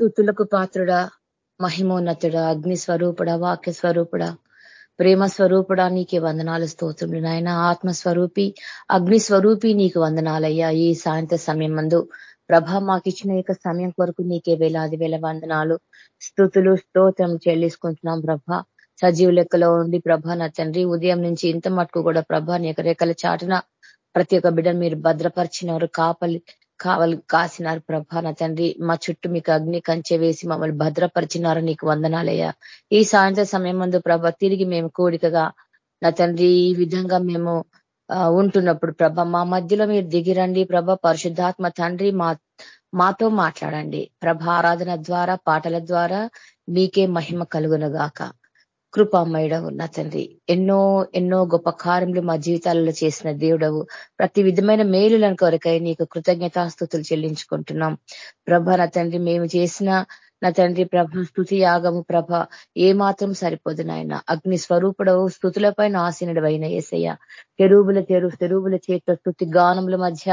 స్థుతులకు పాత్రుడా మహిమోన్నతుడా అగ్ని స్వరూపుడ వాక్య స్వరూపుడ ప్రేమ స్వరూపుడా నీకే వందనాలు స్తోత్రుడు నాయన. ఆత్మస్వరూపి అగ్ని స్వరూపి నీకు వందనాలయ్యా. ఈ సాయంత్ర సమయం మందు ప్రభ మాకు ఇచ్చిన యొక్క సమయం కొరకు నీకే వేలాది వేల వందనాలు స్థుతులు స్తోత్రం చెల్లిసుకుంటున్నాం ప్రభ. సజీవ లెక్కలో ఉండి ప్రభ నా తండ్రి ఉదయం నుంచి ఇంత మటుకు కూడా ప్రభ నీ రెక్కల చాటున ప్రతి ఒక్క బిడ్డను మీరు భద్రపరిచినారు కాపలి కావలి కాసినారు ప్రభ నా తండ్రి. మా చుట్టూ మీకు అగ్ని కంచె వేసి మమ్మల్ని భద్రపరిచినారు నీకు వందనాలయ్యా. ఈ సాయంత్రం సమయం ముందు ప్రభ తిరిగి మేము కోడికగా నా తండ్రి ఈ విధంగా మేము ఉంటున్నప్పుడు ప్రభ మా మధ్యలో మీరు దిగిరండి ప్రభ పరిశుద్ధాత్మ తండ్రి మా మాతో మాట్లాడండి. ప్రభ ఆరాధన ద్వారా పాటల ద్వారా మీకే మహిమ కలుగునగాక కృపామయుడవు నా తండ్రి. ఎన్నో ఎన్నో గొప్ప కార్యములు మా జీవితాలలో చేసిన దేవుడవు. ప్రతి విధమైన మేలులను కొరకై నీకు కృతజ్ఞతాస్థుతులు చెల్లించుకుంటున్నాం. ప్రభ నా తండ్రి మేము చేసిన నా తండ్రి ప్రభ స్థుతి యాగము ప్రభ ఏ మాత్రం సరిపోదు నాయన. అగ్ని స్వరూపుడవు స్థుతులపైన ఆసీనుడు అయిన ఏసయ్య. తెరువుల తెరు తెరువుల చేత స్థుతి గానముల మధ్య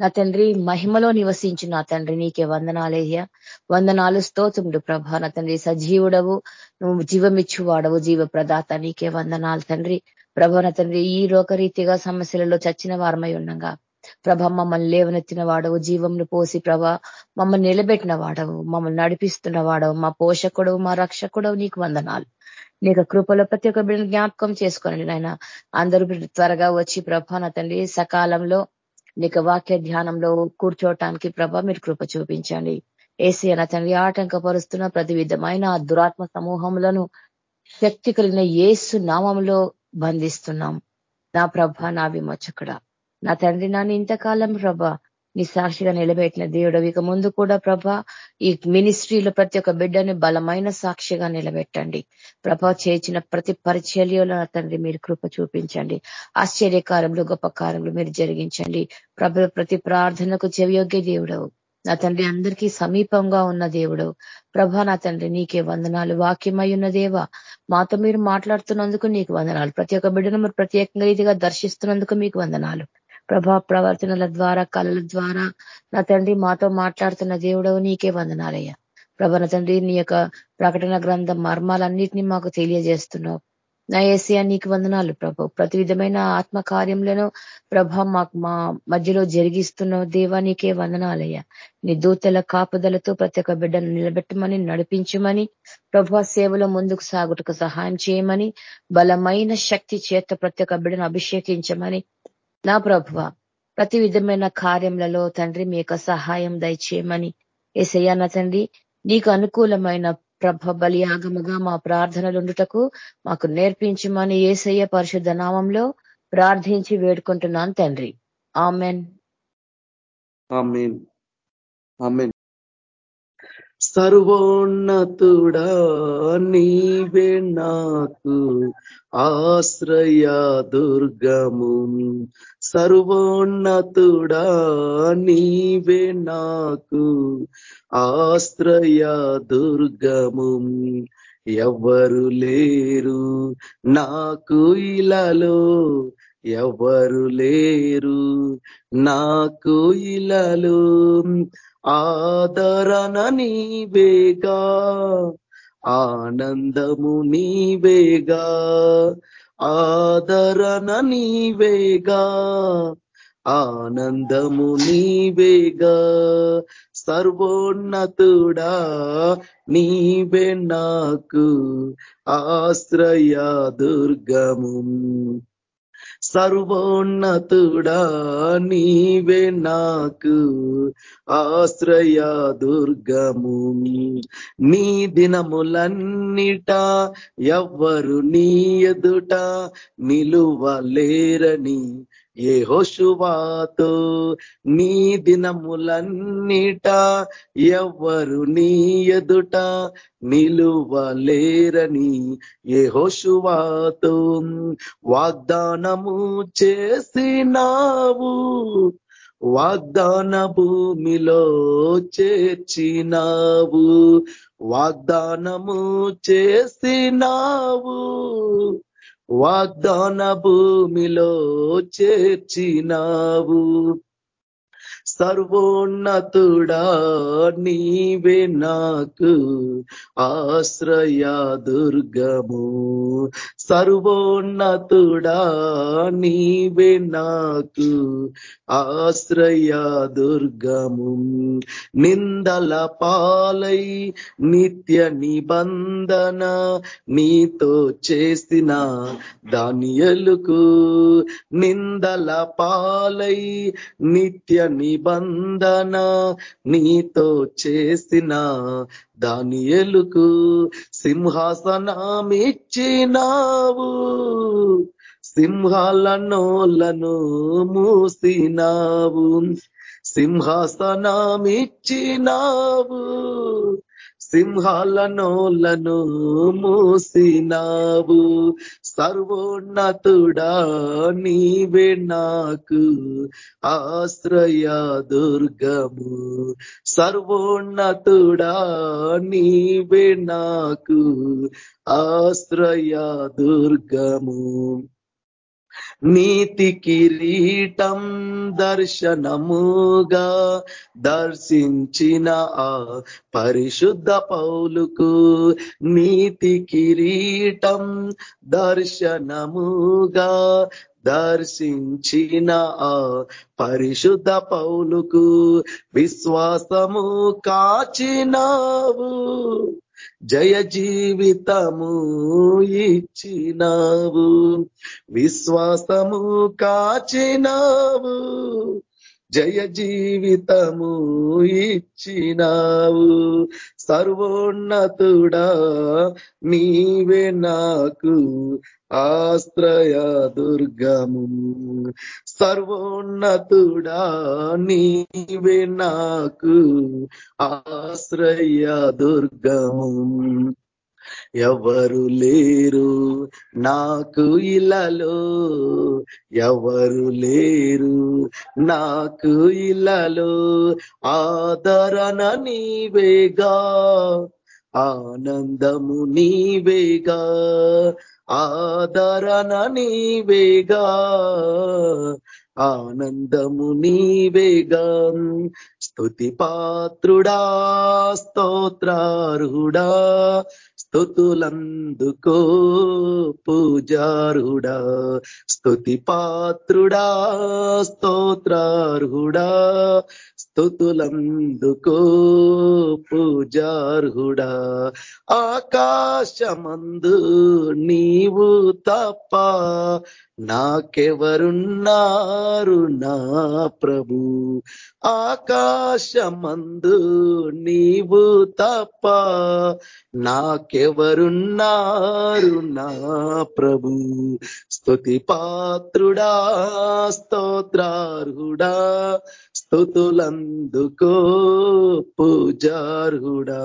నా తండ్రి మహిమలో నివసించు నా తండ్రి నీకే వందనాలేయ్య వందనాలు స్తోత్రుడు ప్రభా. నా తండ్రి సజీవుడవు నువ్వు జీవమిచ్చువాడవు జీవ ప్రదాత నీకే వందనాలు తండ్రి. ప్రభా నా తండ్రి ఈ రోగరీతిగా సమస్యలలో చచ్చిన వారమై ఉండగా. ప్రభ మమ్మల్ని లేవనెత్తిన వాడవు జీవంను పోసి ప్రభ మమ్మల్ని నిలబెట్టిన వాడవు మమ్మల్ని నడిపిస్తున్న వాడవు మా పోషకుడు మా రక్షకుడు నీకు వందనాలు. నీకు కృపలో ప్రతి ఒక్క బిడ్డను జ్ఞాపకం చేసుకోండి నాయన. అందరూ త్వరగా వచ్చి ప్రభా నా తండ్రి సకాలంలో నీకు వాక్య ధ్యానంలో కూర్చోవటానికి ప్రభ మీరు కృప చూపించండి. ఏసీ అన్న తండ్రి ఆటంకపరుస్తున్న ప్రతి విధమైన దురాత్మ సమూహములను శక్తి కలిగిన ఏసు నామంలో బంధిస్తున్నాం. నా ప్రభ నా విమోచకుడ. నా తండ్రి నాన్న ఇంతకాలం ప్రభ నీ సాక్షిగా నిలబెట్టిన దేవుడు ఇక ముందు కూడా ప్రభ ఈ మినిస్ట్రీలో ప్రతి ఒక్క బిడ్డని బలమైన సాక్షిగా నిలబెట్టండి. ప్రభ చేసిన ప్రతి పరిచర్యలో తండ్రి మీరు కృప చూపించండి. ఆశ్చర్యకారంలో గొప్ప కారంలో మీరు జరిగించండి. ప్రభ ప్రతి ప్రార్థనకు చెవియోగ్య దేవుడవు. నా తండ్రి అందరికీ సమీపంగా ఉన్న దేవుడు ప్రభా నా తండ్రి నీకే వందనాలు. వాక్యమై ఉన్న దేవ మాతో మీరు మాట్లాడుతున్నందుకు నీకు వందనాలు. ప్రతి ఒక్క బిడ్డను మీరు ప్రత్యేకంగా రీతిగా దర్శిస్తున్నందుకు మీకు వందనాలు. ప్రభా ప్రవర్తనల ద్వారా కళల ద్వారా నా తండ్రి మాతో మాట్లాడుతున్న దేవుడవు నీకే వందనాలయ్యా. ప్రభ నా తండ్రి నీ యొక్క ప్రకటన గ్రంథం మర్మాలన్నిటినీ మాకు తెలియజేస్తున్నావు. నా ఏసియా నీకు వందనాలు ప్రభు. ప్రతి విధమైన ఆత్మ ప్రభా ప్రభ మాకు మా మధ్యలో జరిగిస్తున్న దేవా నీకే వందనాలయ్యా. నీ దూతల కాపుదలతో ప్రతి ఒక్క బిడ్డను నిలబెట్టమని నడిపించమని ప్రభా సేవలో ముందుకు సాగుటకు సహాయం చేయమని బలమైన శక్తి చేత ప్రతి ఒక్క బిడ్డను అభిషేకించమని నా ప్రభువ ప్రతి విధమైన కార్యములలో తండ్రి మీ యొక్క సహాయం దయచేయమని ఏసయ్యా నా తండ్రి నీకు అనుకూలమైన ప్రభ బలియాగముగా మా ప్రార్థనలుండుటకు మాకు నేర్పించమని ఏసయ్య పరిశుద్ధ నామంలో ప్రార్థించి వేడుకుంటున్నాను తండ్రి. ఆమెన్. సర్వోన్నతుడా నీవే నాకు ఆశ్రయ దుర్గము. సర్వోన్నతుడా నీవే నాకు ఆశ్రయ దుర్గము. ఎవరు లేరు నాకు ఇలాలో ఎవరు లేరు నాకు ఇలాలో ఆదరణ నీవేగా ఆనందము నీవేగా ఆదరణ నీవేగా ఆనందము నీవేగా సర్వోన్నతుడా నీవే నాకు ఆశ్రయ దుర్గము. సర్వోన్నతుడా నీవే నాకు ఆశ్రయ దుర్గము. నీ దినములన్నిట ఎవ్వరు నీ ఎదుట నిలువలేరని ఏ హోషువాతో నీ దినములన్నిట ఎవరు నీ ఎదుట నిలువలేరని ఏ హోషువాతో వాగ్దానము చేసినావు. వాగ్దాన భూమిలో చేర్చినావు. వాగ్దానము చేసినావు. వాగ్దాన భూమిలో చేర్చినావు. సర్వోన్నతుడా నీవే నాకు ఆశ్రయ దుర్గము. సర్వోన్నతుడా నీవే నాకు ఆశ్రయ దుర్గము. నిందల పాలై నిత్య నిబంధన నీతో చేసిన దానియలుకు నిందల పాలై నిత్య నిబంధన నీతో చేసిన దానియలుకు సింహాసనమిచ్చినావు. సింహాల నోలను మూసినావు. సింహాసనమిచ్చినావు. సింహాల నోలను మూసినావు. సర్వోన్నతుడా నీవే నాకు ఆశ్రయ దుర్గము. సర్వోన్నతుడా నీవే నాకు ఆశ్రయ దుర్గము. నీతి కిరీటం దర్శనముగా దర్శించిన ఆ పరిశుద్ధ పౌలుకు నీతి కిరీటం దర్శనముగా దర్శించిన ఆ పరిశుద్ధ పౌలుకు విశ్వాసము కాచినావు. జయ జీవితము ఇచ్చినావు విశ్వాసము కాచినావు జయ జీవితము ఇచ్చినావు. సర్వోన్నతుడా నీవే నాకు ఆశ్రయ దుర్గము సర్వోన్నతుడా నీవే నాకు ఆశ్రయ దుర్గము. ఎవరు లేరు నాకు ఇలలో ఎవరు లేరు నాకు ఇలలో ఆదరణ నీవేగా ఆనందము నీవేగా ఆదరణ నీవేగా ఆనందము నీవేగా. స్తుతి పాత్రుడా స్తోత్రారుడా స్థుతులందుకో పూజారుడా స్థుతి పాత్రుడా స్తోత్రార్హుడా స్థుతులందుకో పూజార్హుడా ఆకాశమందు నీవు తప్ప నాకెవరున్నారు నా ప్రభు? ఆకాశమందు నీవు తప్ప నాకెవరున్నారు నా ప్రభు? స్తుతి పాత్రుడా స్తోత్రార్హుడా స్థుతులందుకో పూజార్హుడా.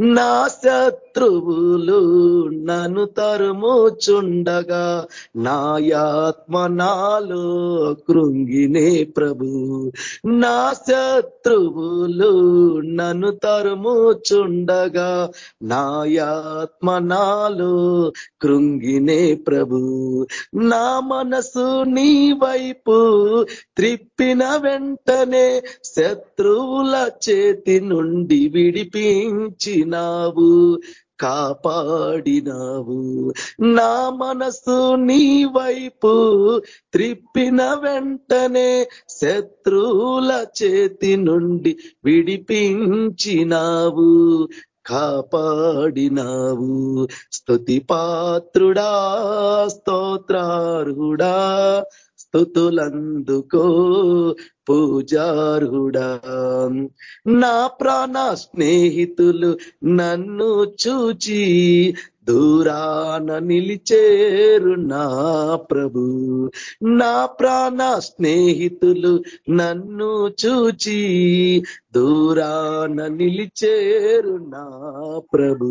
నా శత్రువులు నన్ను తరుముచుండగా నాయాత్మ నాలో కృంగినే ప్రభు. నా శత్రువులు నన్ను తరుముచుండగా నాయాత్మ నాలో కృంగినే ప్రభు. నా మనసు నీ వైపు త్రిప్పిన వెంటనే శత్రువుల చేతి నుండి విడిపించి కాపాడినావు నా మనసు నీ వైపు త్రిప్పిన వెంటనే శత్రువుల చేతి నుండి విడిపించినావు కాపాడినావు. స్థుతి పాత్రుడా స్తోత్రారుడా స్థుతులందుకో పూజారుడా. నా ప్రాణ స్నేహితులు నన్ను చూచి దూరాన నిలిచేరు నా ప్రభు. నా ప్రాణ స్నేహితులు నన్ను చూచి దూరాన నిలిచేరు నా ప్రభు.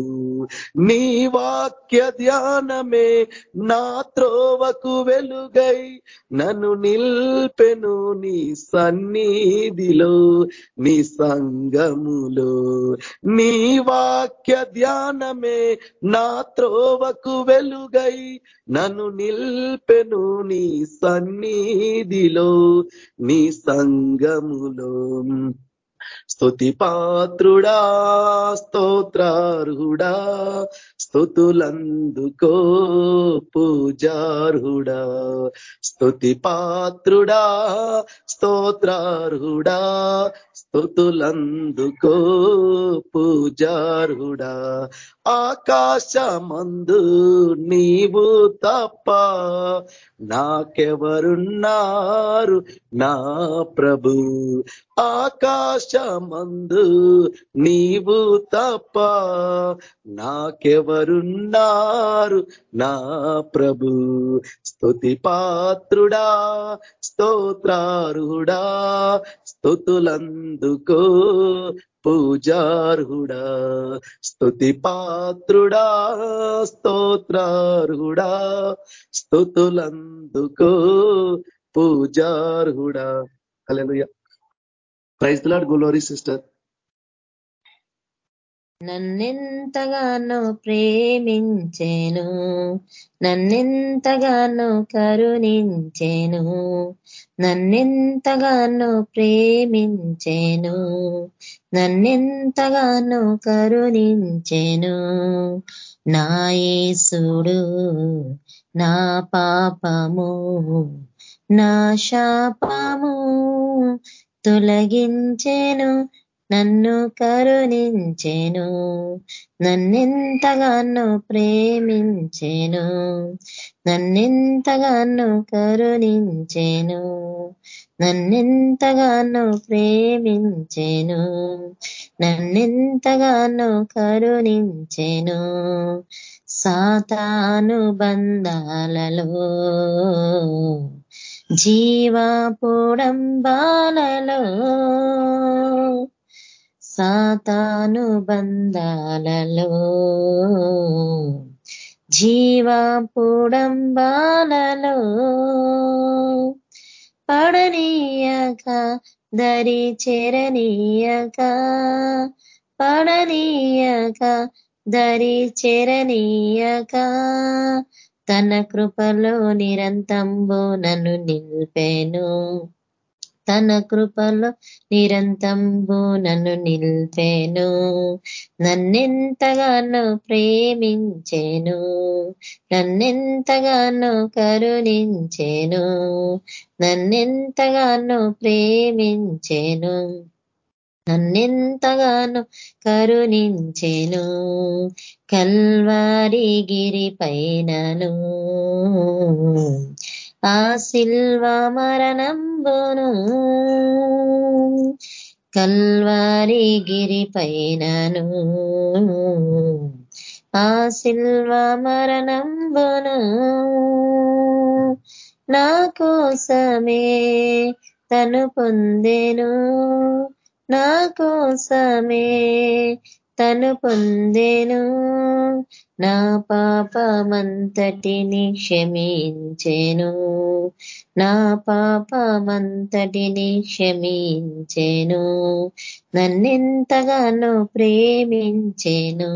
నీ వాక్య ధ్యానమే నా త్రోవకు వెలుగై. నన్ను నిల్పెను నీ సన్నిధిలో నీ సంగములో. నీ వాక్య ధ్యానమే నా త్రోవకు వెలుగై. నన్ను నిల్పెను నీ సన్నిధిలో నీ సంగములో. స్తుతి పాత్రుడా స్తోత్రార్హుడా స్థుతులందుకో పూజార్హుడా. స్తుతి పాత్రుడా స్తోత్రార్హుడా స్థుతులందుకో పూజార్హుడా. ఆకాశమందు నీవు తప్ప నాకెవరున్నారు నా ప్రభు? మందు నీవు తప్ప నాకెవరున్నారు? నా ప్రభు స్తుతి పాత్రుడా స్తోత్రారుడా స్థుతులందుకో పూజార్హుడా. స్తుతి పాత్రుడా స్తోత్రార్హుడా స్థుతులందుకో పూజార్హుడా. Alleluia praise lord glory sister నన్నెంతగానో ప్రేమించేను నన్నెంతగానో కరుణించేను నన్నెంతగానో ప్రేమించేను నన్నెంతగానో కరుణించేను. నాయసుడు నా పాపము నా శాపము తొలగించేను నన్ను కరుణించెను నన్నెంతగానో ప్రేమించెను నన్నెంతగానో కరుణించెను నన్నెంతగానో ప్రేమించెను నన్నెంతగానో కరుణించెను సాతాను బంధాలలో జీవాపుడంబాలలో సాతాను బంధాలలో జీవాపుడంబాలలో పడనీయక దరి చెరనీయక పడనీయక దరి చెరనీయక తన కృపలో నిరంతంబు నన్ను నిల్పెను. తన కృపలో నిరంతంబు నన్ను నిల్పెను. నన్నెంతగానో ప్రేమించెను. నన్నెంతగానో కరుణించెను. నన్నెంతగానో ప్రేమించెను. నన్నెంతగానో కరుణించెను కల్వారి గిరి పైనను. ఆ శిల్వ మరణంబును కల్వారి గిరి పైనను. ఆ శిల్వ మరణంబును నా కోసమే తను పొందెను. నా కోసమే తను పొందెను. నా పాపమంతటిని క్షమించెను. నా పాపమంతటిని క్షమించెను. నన్నెంతగానో ప్రేమించెను.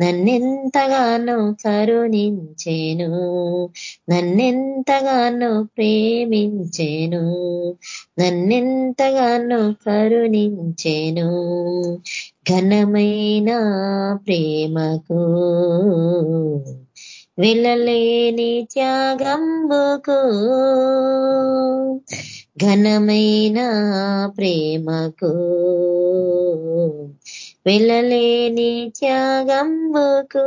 నన్నెంతగానో కరుణించెను. నన్నెంతగానో ప్రేమించెను. నన్నెంతగానో కరుణించెను. ఘనమైన ప్రేమకు వెళ్ళలేని త్యాగంబుకు ఘనమైన ప్రేమకు వెళ్ళలేని త్యాగంబుకు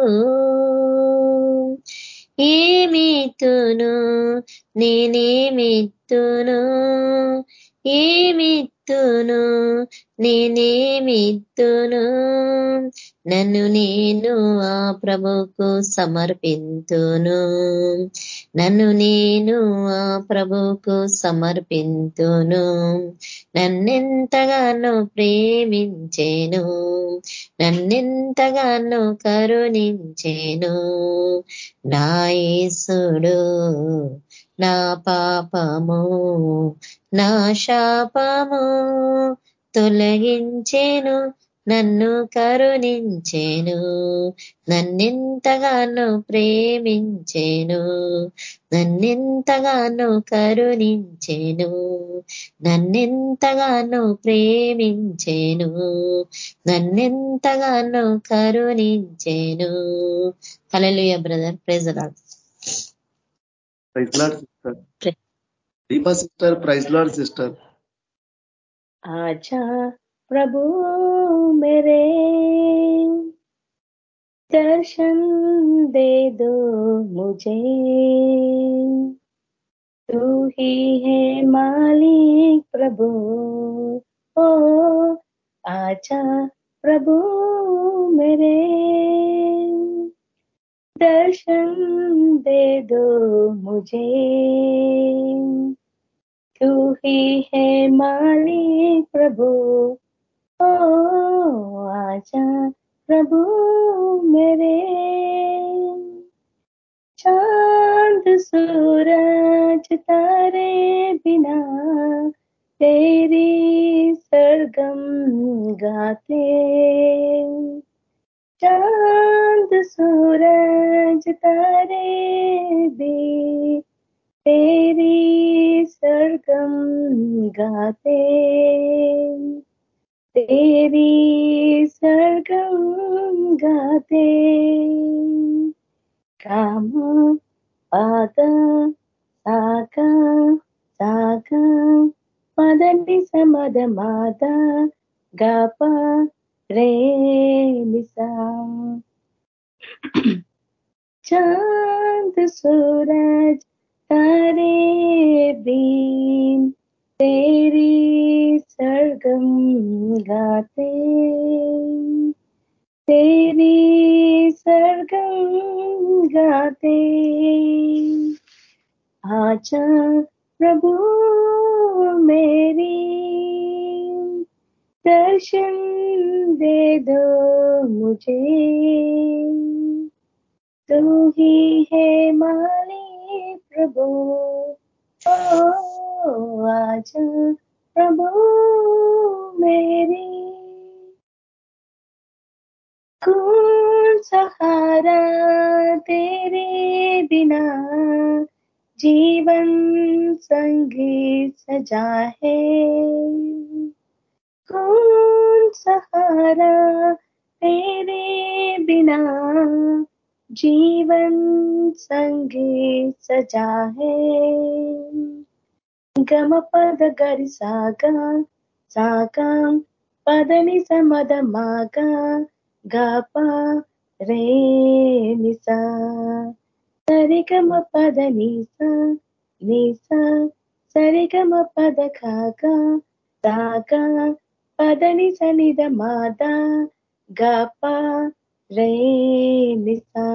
ఏమిత్తును? నేనేమిత్తును? ఏమిత్తును? నేనేమిత్తును? నన్ను నేను ఆ ప్రభుకు సమర్పింతును. నన్ను నేను ఆ ప్రభుకు సమర్పింతును. నన్నెంతగానో ప్రేమించేను. నన్నెంతగానో కరుణించేను. నాయసుడు నా పాపము నా శాపము తొలగించేను నన్ను కరుణించేను నన్నెంతగానో ప్రేమించేను నన్నెంతగానో కరుణించేను నన్నెంతగానో ప్రేమించేను నన్నెంతగానో కరుణించేను. కలలుయ brother ప్రెజరాజ్ praise Lord sister Deepa sister praise Lord sister आजा प्रभु मेरे दर्शन दे दो मुझे तू ही है मालिक प्रभु ओ आजा प्रभु मेरे दर्शन दे दो मुझे। तू ही है मालिक प्रभु। ओ, आजा प्रभु मेरे। चाँद, सूरज तारे बिना तेरी सरगम गाते। चांद सूरज तारे भी तेरी सरगम गाते तेरी सरगम गाते काम पाद साका साका పదని సమద మాద గప రేమిసా चांद सूरज तारे बीन तेरी सरगम गाते तेरी सरगम गाते आजा प्रभु मेरी दर्शन दे दो मुझे। तू ही है मालिक प्रभु। ओ, आज प्रभु मेरी। कौन सहारा तेरे बिना जीवन संगीत सजा है। कौन सहारा तेरे बिना जीवन संगीत सजा है गम पद गरि सागा सागा పదని సమద మాగా గప రే నిసా సరిగమ పద నీసా నీసా సరిగమ పద కాగా సాగా పదని సనిద మాద గప रे निशा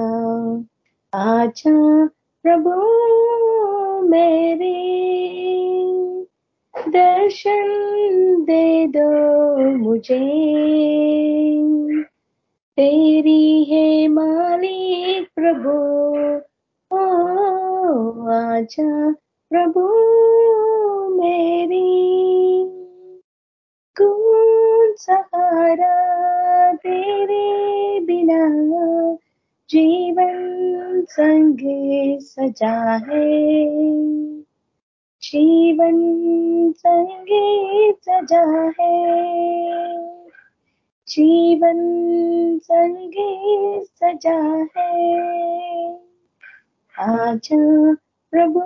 आजा प्रभु मेरे दर्शन दे दो मुझे तेरी है मालिक प्रभु ओ आजा प्रभु मेरी सहारा तेरे बिना जीवन संगे सजा है। जीवन संगे सजा है। जीवन संगे सजा है। आजा प्रभु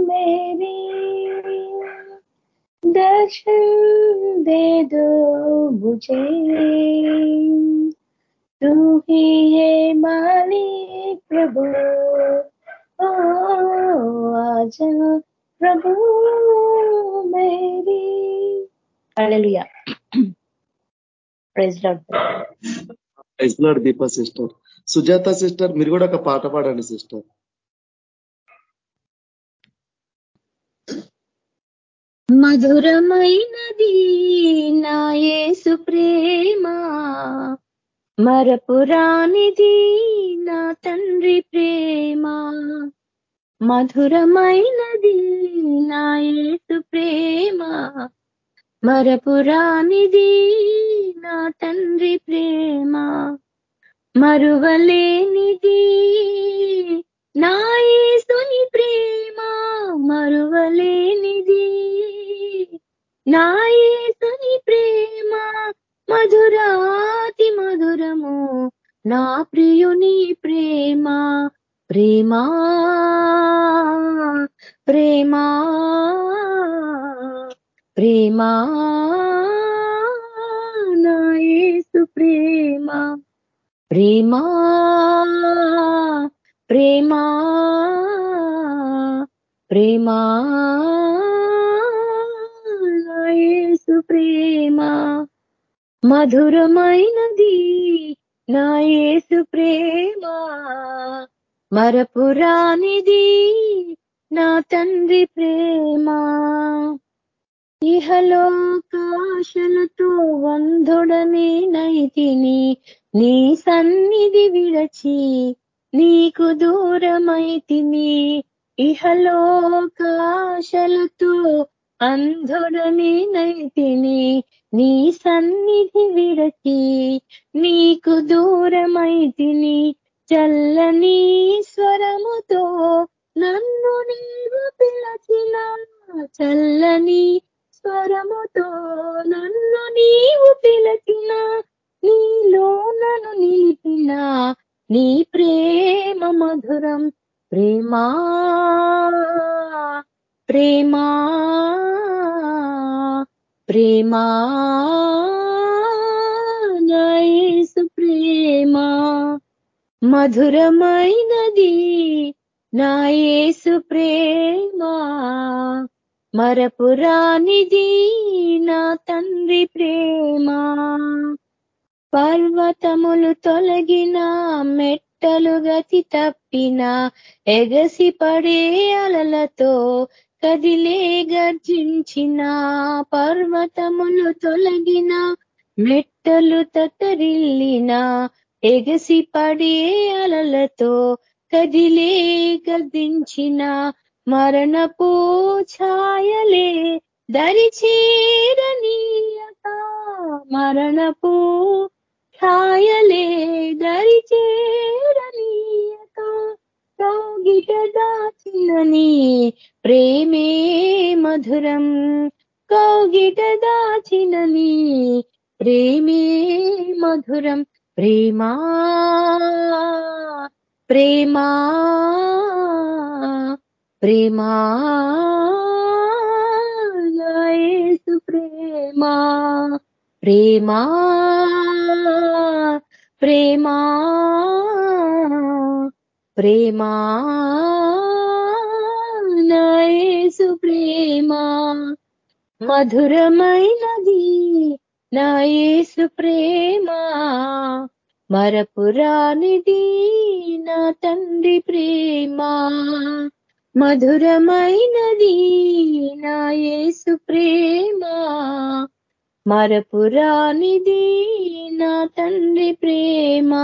मेरी। दर्शन दे दो मुझे तू ही है मालिक प्रभु ओ आजा प्रभु मेरी చేరి alleluia praise Lord Deepa sister Sujatha sister మీరు కూడా ఒక పాట పాడండి సిస్టర్ మధురమైనది నా యేసు ప్రేమ మరపురానిది నా తండ్రి ప్రేమ. మధురమైనది నా యేసు ప్రేమ మరపురానిది నా తండ్రి ప్రేమ. మరువలేనిది నాయసుని ప్రేమ మరువలేనిది. నాయసుని ప్రేమ మధురాతి మధురము. నా ప్రియుని ప్రేమ ప్రేమా ప్రేమా ప్రేమా. నాయసు ప్రేమ ప్రేమా. ప్రేమా ప్రేమా యేసు ప్రేమ. మధురమైనది నా యేసు ప్రేమ. మరపురానిది నా తండ్రి ప్రేమ. ఇహలోకాశలతో వంధుడనే నైతిని నీ సన్నిధి విడచి నీకు దూరమైతిని ఇహలోకాశలతో అంధుడని నైతిని నీ సన్నిధి విడచి నీకు దూరమైతిని చల్లని స్వరముతో నన్ను నీవు పిలచిన చల్లని స్వరముతో నన్ను నీవు పిలచిన నీలో నన్ను నిలిపిన నీ ప్రేమ మధురం ప్రేమా ప్రేమా ప్రేమా నైసు ప్రేమ. మధురమైనది నా యేసు ప్రేమ. మరపురానిది నా తండ్రి ప్రేమ. పర్వతములు తొలగిన మెట్టలు గతి తప్పిన ఎగసి పడే అలలతో కదిలే గర్జించిన పర్వతములు తొలగిన మెట్టలు తతరిల్లిన ఎగసి పడే అలలతో కదిలే గర్దించిన మరణపు ఛాయలే దరిచేరనీయక మరణపు ఛాయలే దరిచేరనీయక రోగిట దాచినని ప్రేమే మధురం కౌగిట దాచినని ప్రేమే మధురం ప్రేమా ప్రేమా ప్రేమా యేసు ప్రేమా ప్రేమా ప్రేమా ప్రేమా నాయసు ప్రేమా. మధురమైనది నాయసు ప్రేమా. మరపురానిది నా తండ్రి ప్రేమా. మధురమైనది నాయసు ప్రేమా. మరపురానిది నా తండ్రి ప్రేమ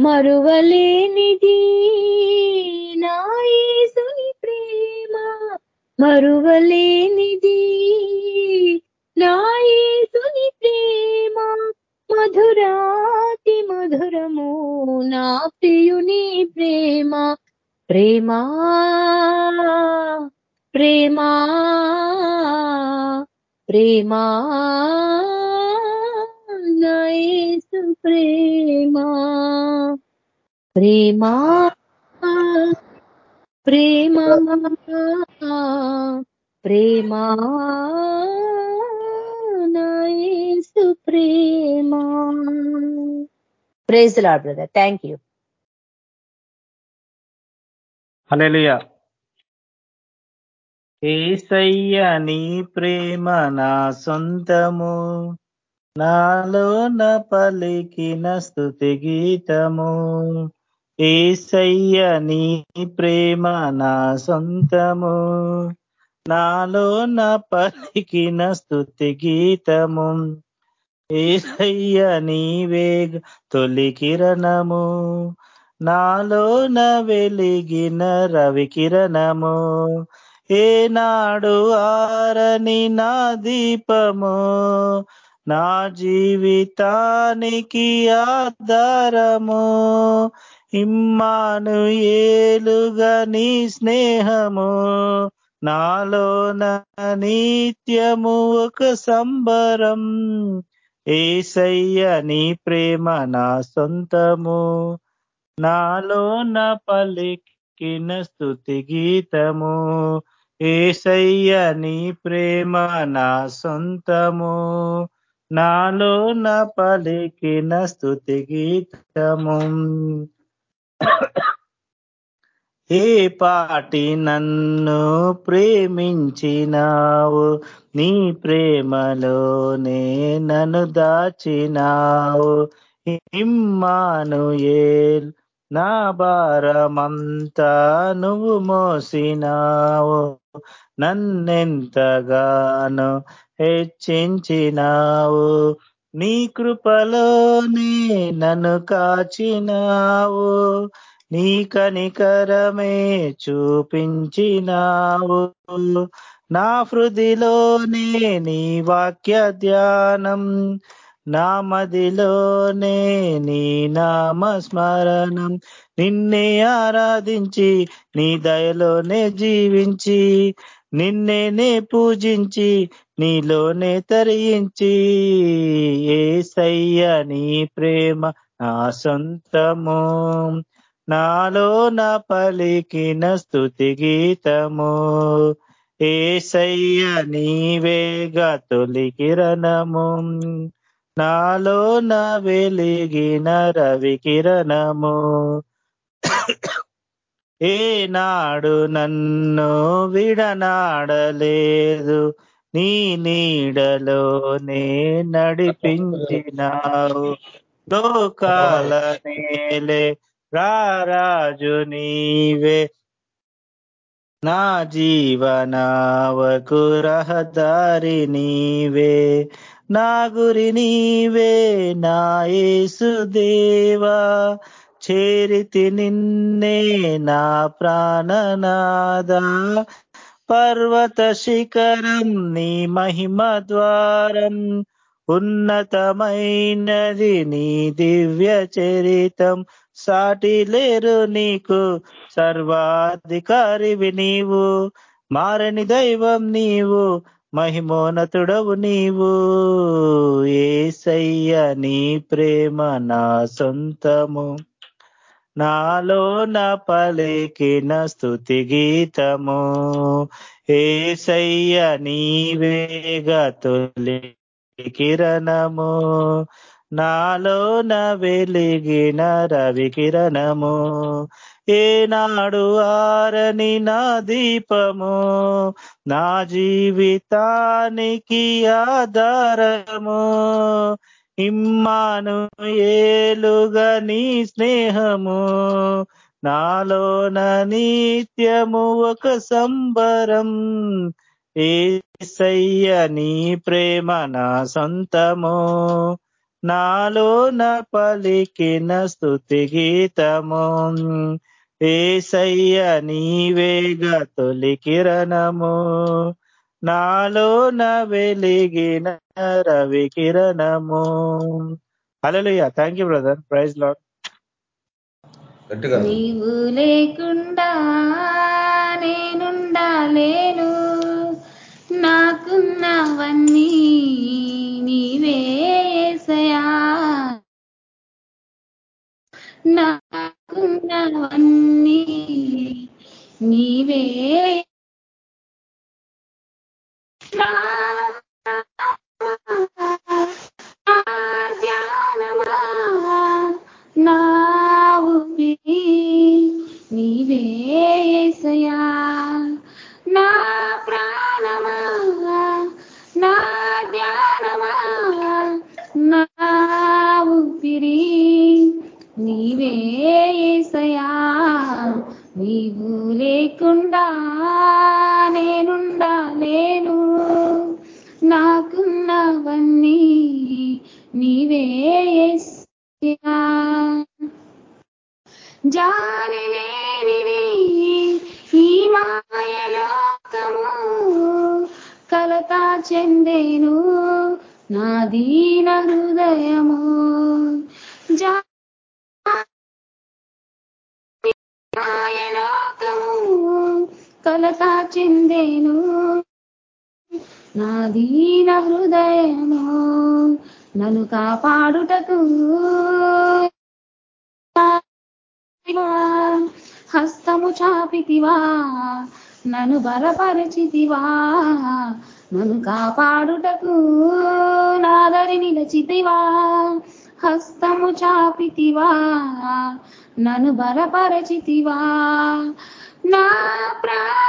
మరువలేనిది నా యేసుని ప్రేమ మరువలేనిది నా యేసుని ప్రేమ. మధురాతి మధురము నా ప్రియుని ప్రేమ ప్రేమా ప్రేమా. ప్రేమా నైసు ప్రేమా ప్రేమా ప్రేమా ప్రేమా నైసు ప్రేమా. Praise lord brother thank you hallelujah ఏసయ్య నీ ప్రేమ నా సొంతము. నాలోన పలికిన స్థుతి గీతము. ఏసయ్య నీ ప్రేమ నా సొంతము. నాలోన పలికిన స్థుతి గీతము. ఏసయ్య నీవేగ తొలి కిరణము. నాలోన వెలిగిన రవి కిరణము. ఏనాడు ఆరని నా దీపము నా జీవితానికి ఆధారము. ఇమ్మాను ఏలుగా నీ స్నేహము నాలోన నిత్యము ఒక సంబరం. ఏసయ్య నీ ప్రేమ నా సొంతము నాలోన పలికిన స్థుతి గీతము. ఏసయ్య నీ ప్రేమ నా సొంతము నాలోన పలికిన స్థుతి గీతము. ఏ పాటి నన్ను ప్రేమించినావు నీ ప్రేమలోనే నన్ను దాచినావు. ఇమ్మాను ఏల్ నా భారమంతా నువ్వు మోసినావు. నన్నెంతగానో హెచ్చించినావు. నీ కృపలోనే నన్ను కాచినావు. నీ కనికరమే చూపించినావు. నా హృదిలోనే నీ వాక్య ధ్యానం. నామదిలోనే నీ నామస్మరణం. నిన్నే ఆరాధించి నీ దయలోనే జీవించి నిన్నేనే పూజించి నీలోనే తరించి ఏసయ్య నీ ప్రేమ నా సొంతము. నాలో నా పలికిన స్థుతి గీతము. ఏసయ్య నీవేగా తొలి కిరణము. నాలో నా వెలిగిన రవి కిరణము. ఏనాడు నన్ను విడనాడలేదు నీ నీడలోనే నడిపించినావు. లోకాల నేలే రారాజు నీవే. నా జీవనావకు రహదారి నీవే. నా గురి నీవే నా చేరితి నిన్నే నా ప్రాణనాద. పర్వత శిఖరం నీ మహిమ ద్వారం. ఉన్నతమైనది నీ దివ్య చరితం. సాటి లేరు నీకు సర్వాధికారివి నీవు. మారని దైవం నీవు. మహిమోనతుడవు నీవు. ఏసయ్య నీ ప్రేమ నా సొంతము. నాలో నా పలికిన స్థుతి గీతము. ఏసయ్య నీవేగ తొలి కిరణము. నాలోన వెలిగిన రవి కిరణము. ఏనాడు ఆరని నా దీపము నా జీవితానికి ఆధారము. ఇమ్మాను ఏలుగా నీ స్నేహము నాలోన నిత్యము ఒక సంబరం. ఏసయ్య నీ ప్రేమ నా సొంతము నాలోన పలికిన స్థుతి గీతము. ఏసయ్య నీవేగ తొలి కిరణము? నాలోన వెలిగిన రవి కిరణము. Hallelujah. Thank you brother praise lord నీవు లేకుండా నేనుండాలేను. నాకున్నవన్నీ నీవేసయా నాకున్నవన్నీ నీవే. ధ్యానమా నా నీవే సయా బలపరచితివా నన్ను కాపాడుటకు నాదరి నిలచితివా. హస్తము చాపితివా. నన్ను బలపరచితివా. నా ప్రా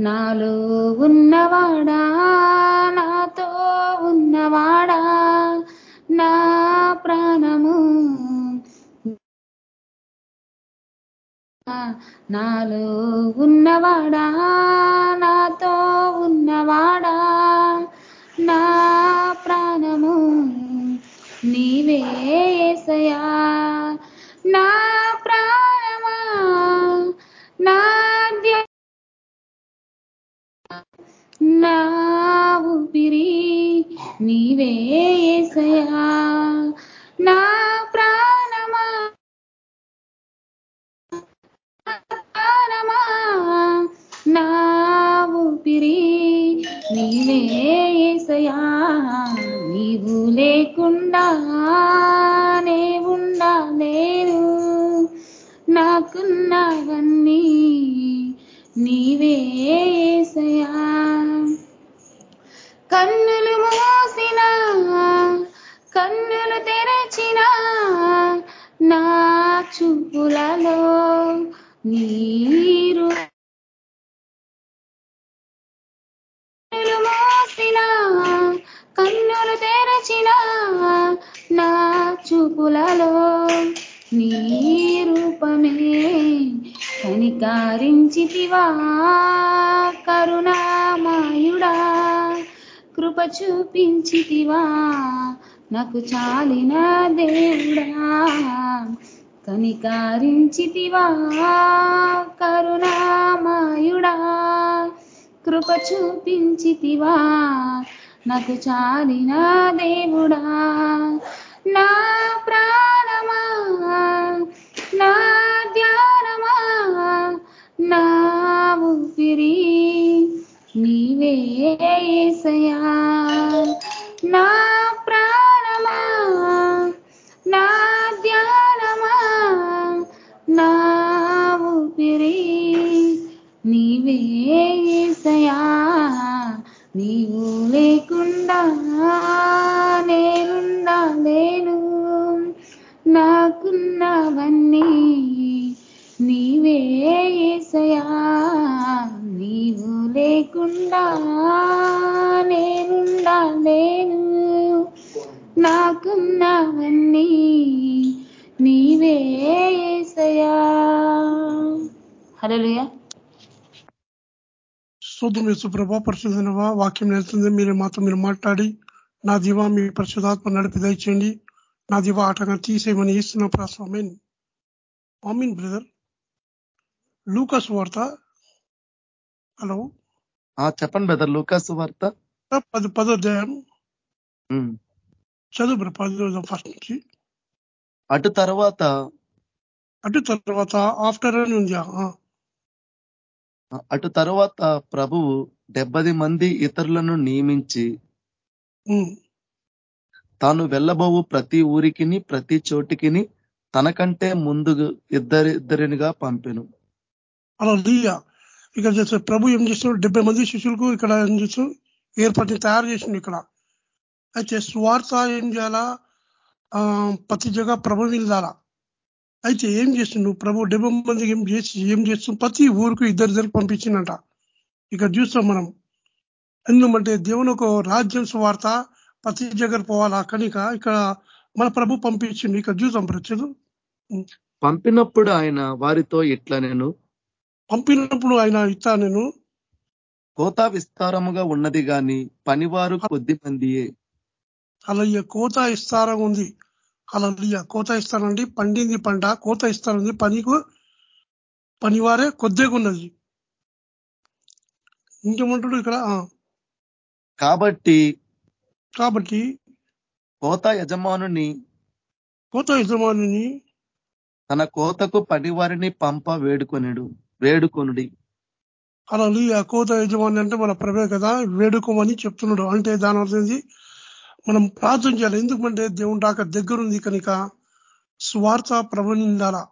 నాలో ఉన్నవాడా? నాతో ఉన్నవాడా? నా ప్రాణము నాలో ఉన్నవాడా? నీవే ఏసయా నా ప్రాణమా. ప్రాణమా. నా ఊపిరి నీవే ఏసయా నీవు లేకుండా నే ఉండా నేను నాకున్నావన్నీ నీవే ఏసయా కన్ను కన్నులు తెరచిన నా చూపులలో నీరు కన్నులు మూసిన కన్నులు తెరచిన నా చూపులలో నీ రూపమే కనికారించితివా కరుణామాయుడా కృప చూపించితివా. నాకు చాలిన దేవుడా కనికారించితివా కరుణామాయుడా కృప చూపించితివా నాకు చాలిన దేవుడా. నా ప్రాణమా నా ధ్యానమా నా ఊపిరి నీవే యేసయ్యా నా నీవే శుద్ధం యేసుప్రభ పరిశుద్ధనవా వాక్యం వెళ్తుంది మీరు మాతో మీరు మాట్లాడి నా దివా మీ పరిశుధాత్మ నడిపి దయచేయండి. నా దివా ఆటగా తీసేయమని ఇస్తున్న ప్రస్వామీన్ ఆమీన్ బ్రదర్ లూకస్ వార్త. హలో చెప్పండి బ్రదర్ లూకాసు వార్త. పది పదో అధ్యాయం. ఉమ్. చదువు బ్రో పది ఫస్ట్ నుంచి. అటు తర్వాత అటు తర్వాత ఆఫ్టర్ అని ఉంది అటు తర్వాత ప్రభువు డెబ్బది మంది ఇతరులను నియమించి తాను వెళ్ళబోవు ప్రతి ఊరికిని ప్రతి చోటికిని తనకంటే ముందు ఇద్దరిద్దరినిగా పంపెను. అలా ఇక్కడ చేస్తే ప్రభు ఏం చేస్తున్నాడు? డెబ్బై మంది శిష్యులకు ఇక్కడ ఏం చేస్తూ ఏర్పాటు తయారు చేసిండు ఇక్కడ. అయితే స్వార్థ ఏం చేయాలా? ప్రతి జగ ప్రభు వెళ్ళాలా అయితే ఏం చేస్తుండు ప్రభు డెబ్బై మందికి ఏం చేసి ఏం చేస్తూ ప్రతి ఊరికి ఇద్దరిద్దరు పంపించిందంట. ఇక్కడ చూస్తాం మనం. ఎందుకంటే దేవుని ఒక రాజ్యం స్వార్థ ప్రతి జగర్ పోవాలా? కనుక ఇక్కడ మన ప్రభు పంపించిండు. ఇక్కడ చూసాం ప్రచులు పంపినప్పుడు ఆయన వారితో ఇట్లా నేను? పంపినప్పుడు ఆయన ఇస్తా నేను. కోత విస్తారముగా ఉన్నది గాని పనివారు కొద్ది మందియే అలా కోత ఇస్తారం ఉంది. అలా కోత ఇస్తానండి పండింది పంట కోత ఇస్తానంది పనికు పనివారే కొద్దిగా ఉన్నది ఇంకేమంటాడు ఇక్కడ? కాబట్టి కాబట్టి కోత యజమానుని కోత యజమానిని తన కోతకు పనివారిని పంప వేడుకొనడు వేడుకొనుడి. అలా కోత యజమాని అంటే మన ప్రభే కదా. వేడుకోమని చెప్తున్నాడు. అంటే దాని అర్థం? మనం ప్రార్థన చేయాలి. ఎందుకంటే దేవుని దాకా దగ్గరుంది కనుక స్వార్థ ప్రబలిందాల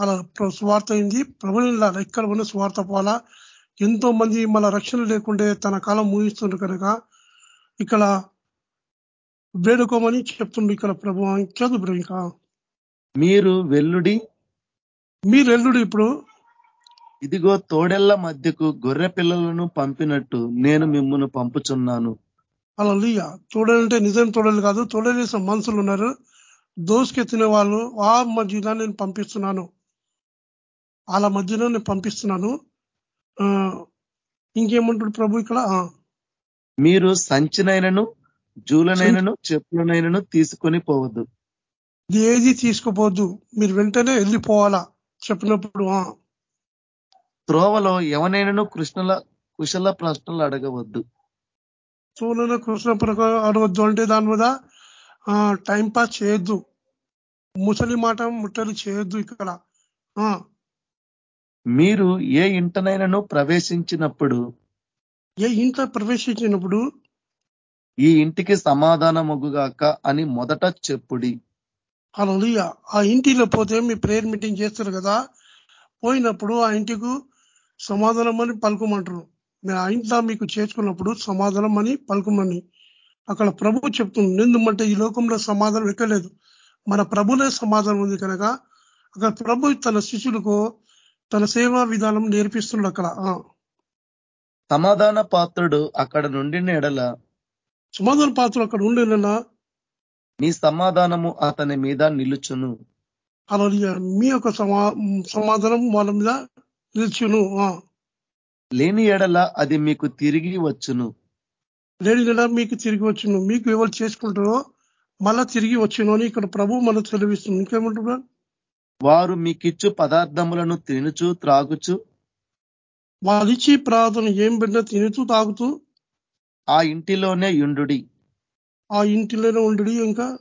అలా స్వార్థ అయింది ప్రబలిందాల ఎక్కడ ఉన్న స్వార్థ పోవాలా? ఎంతో మంది మన రక్షణ లేకుంటే తన కాలం ముగిస్తుండ్రు కనుక ఇక్కడ వేడుకోమని చెప్తుండ్రు ఇక్కడ ప్రభు. చదువు ఇంకా. మీరు వెల్లుడి మీరు ఎల్లుడు ఇప్పుడు. ఇదిగో తోడెళ్ళ మధ్యకు గొర్రె పిల్లలను పంపినట్టు నేను మిమ్మును పంపుచున్నాను. అలా లీయ తోడలంటే నిజం తోడలు కాదు తోడలేసిన మనుషులు ఉన్నారు. దోసుకెత్తిన వాళ్ళు ఆ మధ్యలో నేను పంపిస్తున్నాను. వాళ్ళ మధ్యలో నేను పంపిస్తున్నాను. ఇంకేమంటాడు ప్రభు ఇక్కడ? మీరు సంచినైనను జూలనైనను చెప్పులనైనను తీసుకొని పోవద్దు. ఏది తీసుకోపోద్దు మీరు వెంటనే వెళ్ళిపోవాలా? చెప్పినప్పుడు త్రోవలో ఎవనైనను కృష్ణల కుశల ప్రశ్నలు అడగవద్దు. చూడన కృష్ణ ప్రకారం అడవద్దు అంటే దాని మీద టైం పాస్ చేయొద్దు. ముసలి మాట ముట్టలు చేయొద్దు ఇక్కడ. ఆ. మీరు ఏ ఇంటనైనను ప్రవేశించినప్పుడు? ఏ ఇంట్లో ప్రవేశించినప్పుడు? ఈ ఇంటికి సమాధానమగుగాక అని మొదట చెప్పుడి. అలా ఆ ఇంటిలో పోతే మీ ప్రేయర్ మీటింగ్ చేస్తారు కదా. పోయినప్పుడు ఆ ఇంటికి సమాధానం అని పలుకోమంటారు. మీరు ఆ ఇంట్లో మీకు చేసుకున్నప్పుడు సమాధానం అని పలుకుమని అక్కడ ప్రభు చెప్తుంది. ఎందుకంటే ఈ లోకంలో సమాధానం ఎక్కలేదు మన ప్రభులే సమాధానం ఉంది కనుక అక్కడ ప్రభు తన శిష్యులకు తన సేవా విధానం నేర్పిస్తున్నాడు అక్కడ. ఆ, సమాధాన పాత్రుడు అక్కడ నుండి ఎడల సమాధాన పాత్రలు అక్కడ ఉండేనా మీ సమాధానము అతని మీద నిలుచును. అలా మీ యొక్క సమా సమాధానం వాళ్ళ మీద నిల్చును. ఆ. లేని ఎడల అది మీకు తిరిగి వచ్చును. లేని నెల మీకు తిరిగి వచ్చును. మీకు ఎవరు చేసుకుంటారో మళ్ళా తిరిగి వచ్చును అని ఇక్కడ ప్రభు మనకు సెలవిస్తుంది. ఇంకేమంటున్నా వారు మీకిచ్చు పదార్థములను తినుచు త్రాగుచు? వాళ్ళు ఇచ్చి ప్రార్థన ఏం పెట్టినా తినుతూ తాగుతూ? ఆ ఇంటిలోనే యుండుడి ఆ ఇంటిలోనే ఉండి ఇంకా?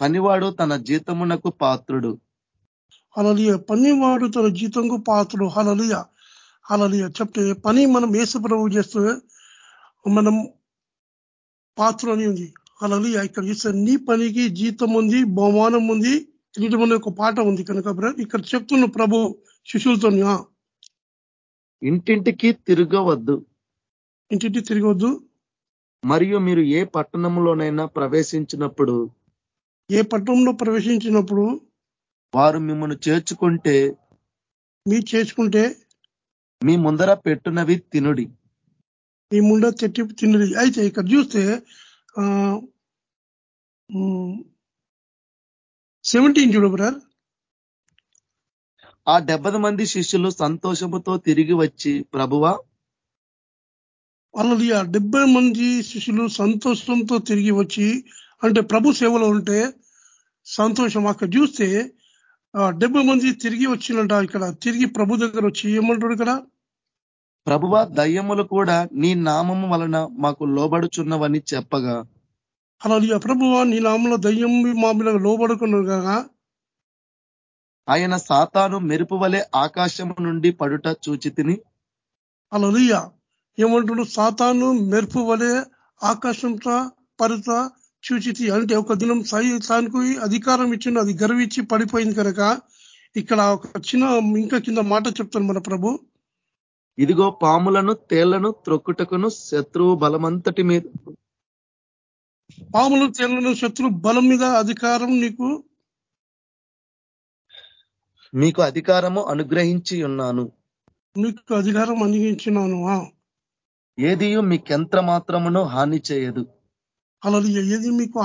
పనివాడు తన జీతమునకు పాత్రుడు. అలలియ పని వాడు తన జీతంకు పాత్రుడు. హలలియ హలలియ చెప్తే పని మనం ఏసు ప్రభు చేస్తే మనం పాత్ర అని ఉంది. హలలియ ఇక్కడ చూస్తే నీ పనికి జీతం ఉంది బహుమానం ఉంది కిరీటం అనే ఒక పాట ఉంది కనుక ఇక్కడ చెప్తున్న ప్రభు శిష్యులతో ఇంటింటికి తిరగవద్దు. ఇంటింటి తిరగవద్దు. మరియు మీరు ఏ పట్టణంలోనైనా ప్రవేశించినప్పుడు ఏ పట్టణంలో ప్రవేశించినప్పుడు వారు మిమ్మల్ని చేర్చుకుంటే మీరు చేసుకుంటే మీ ముందర పెట్టునవి తినుడి. మీ ముండ తెట్టి తిన్నది అయితే ఇక్కడ చూస్తే సెవెంటీన్ చూడు బ్రదర్. ఆ డెబ్బది మంది శిష్యులు సంతోషముతో తిరిగి వచ్చి ప్రభువా! వాళ్ళది ఆ డెబ్బై మంది శిష్యులు సంతోషంతో తిరిగి వచ్చి అంటే ప్రభు సేవలో ఉంటే సంతోషం. అక్కడ చూస్తే డెబ్బై మంది తిరిగి వచ్చినట ఇక్కడ తిరిగి ప్రభు దగ్గర వచ్చి ఏమంటాడు ఇక్కడ? ప్రభువ దయ్యములు కూడా నీ నామము వలన మాకు లోబడుచున్నవని చెప్పగా. అలా ప్రభువా నీ నామంలో దయ్యం మా మీద లోబడుకున్నాను కదా ఆయన సాతాను మెరుపు వలె ఆకాశము నుండి పడుట చూచి తిని అలలుయ్య ఏమంటుడు సాతాను మెరుపు వలె ఆకాశంతో పరుత చూచితి. అంటే ఒక దినం సైతానికి అధికారం ఇచ్చిన అది గర్వించి పడిపోయింది కనుక ఇక్కడ ఒక చిన్న ఇంకా కింద మాట చెప్తాను మన ప్రభు. ఇదిగో పాములను తేళ్ళను త్రొక్కుటకును శత్రువు బలమంతటి మీద. పాములు తేళ్ళను శత్రు బలం మీద అధికారం నీకు? మీకు అధికారము అనుగ్రహించి ఉన్నాను. నీకు అధికారం అందించినాను ఏదియు మీకెంత మాత్రమును హాని చేయదు. అలా ఏది మీకు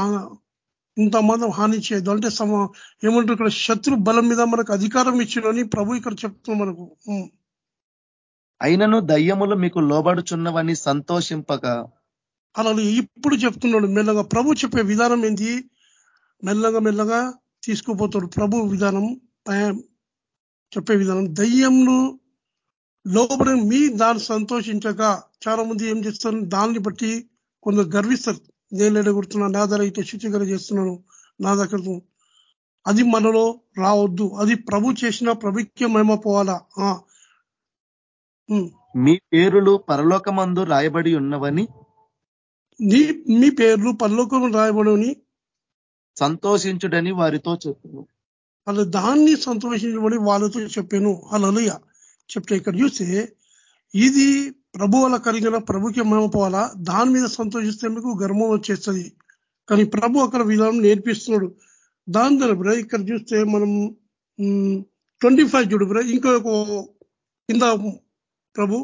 ఇంతమంది హాని చేయదు. అంటే సమ ఏమంటారు ఇక్కడ? శత్రు బలం మీద మనకు అధికారం ఇచ్చినని ప్రభు ఇక్కడ చెప్తున్నాం మనకు. అయినను దయ్యములు మీకు లోబడుచున్నవని సంతోషింపక. అలా ఇప్పుడు చెప్తున్నాడు మెల్లగా. ప్రభు చెప్పే విధానం ఏంటి? మెల్లగా మెల్లగా తీసుకుపోతాడు ప్రభు విధానం చెప్పే విధానం. దయ్యంను లోపల మీ దాన్ని సంతోషించక. చాలా మంది ఏం చేస్తారు? దాన్ని బట్టి కొందరు గర్విస్తారు. నేను ఎడగొడుతున్నా నా ధర అయితే శుచికర చేస్తున్నాను నా దగ్గర అది మనలో రావద్దు. అది ప్రభు చేసిన ప్రభుత్వం ఏమో పోవాలా? మీ పేరులు పరలోకమందు రాయబడి ఉన్నవని నీ మీ పేర్లు పరలోకం రాయబడని సంతోషించుడని వారితో చెప్పు వాళ్ళు దాన్ని సంతోషించబడి వాళ్ళతో చెప్పాను. అలలుయ చెప్తే ఇక్కడ చూస్తే ఇది ప్రభు వల్ల కలిగిన ప్రభుకి మేము పోవాలా? దాని మీద సంతోషిస్తే మీకు గర్వం వచ్చేస్తుంది. కానీ ప్రభు అక్కడ విధానం నేర్పిస్తున్నాడు. దాని ద్వారా ఇక్కడ చూస్తే మనం ట్వంటీ ఫైవ్ చూడు బ్ర ఇంకో కింద ప్రభు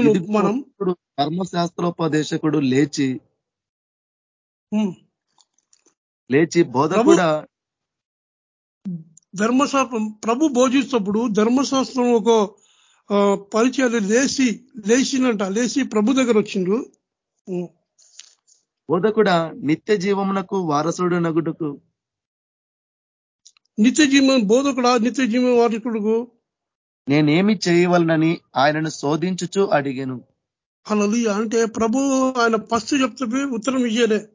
ఇదిగో మనం ఇప్పుడు ధర్మశాస్త్రోపదేశకుడు లేచి లేచి బోధ కూడా ధర్మశాస్త్రం ప్రభు బోధిస్తప్పుడు ధర్మశాస్త్రం ఒక పరిచయాలు లేచి లేచినంట లేచి ప్రభు దగ్గర వచ్చిండు. బోధకుడా నిత్య జీవమునకు వారసుడు నగుడుకు నిత్య జీవన్ బోధకుడా నిత్య జీవన్ వారికుడుకు నేనేమి చేయవలనని ఆయనను శోధించుచు అడిగాను. అలలు అంటే ప్రభు ఆయన ఫస్ట్ చెప్తే ఉత్తరం ఇయ్యలే.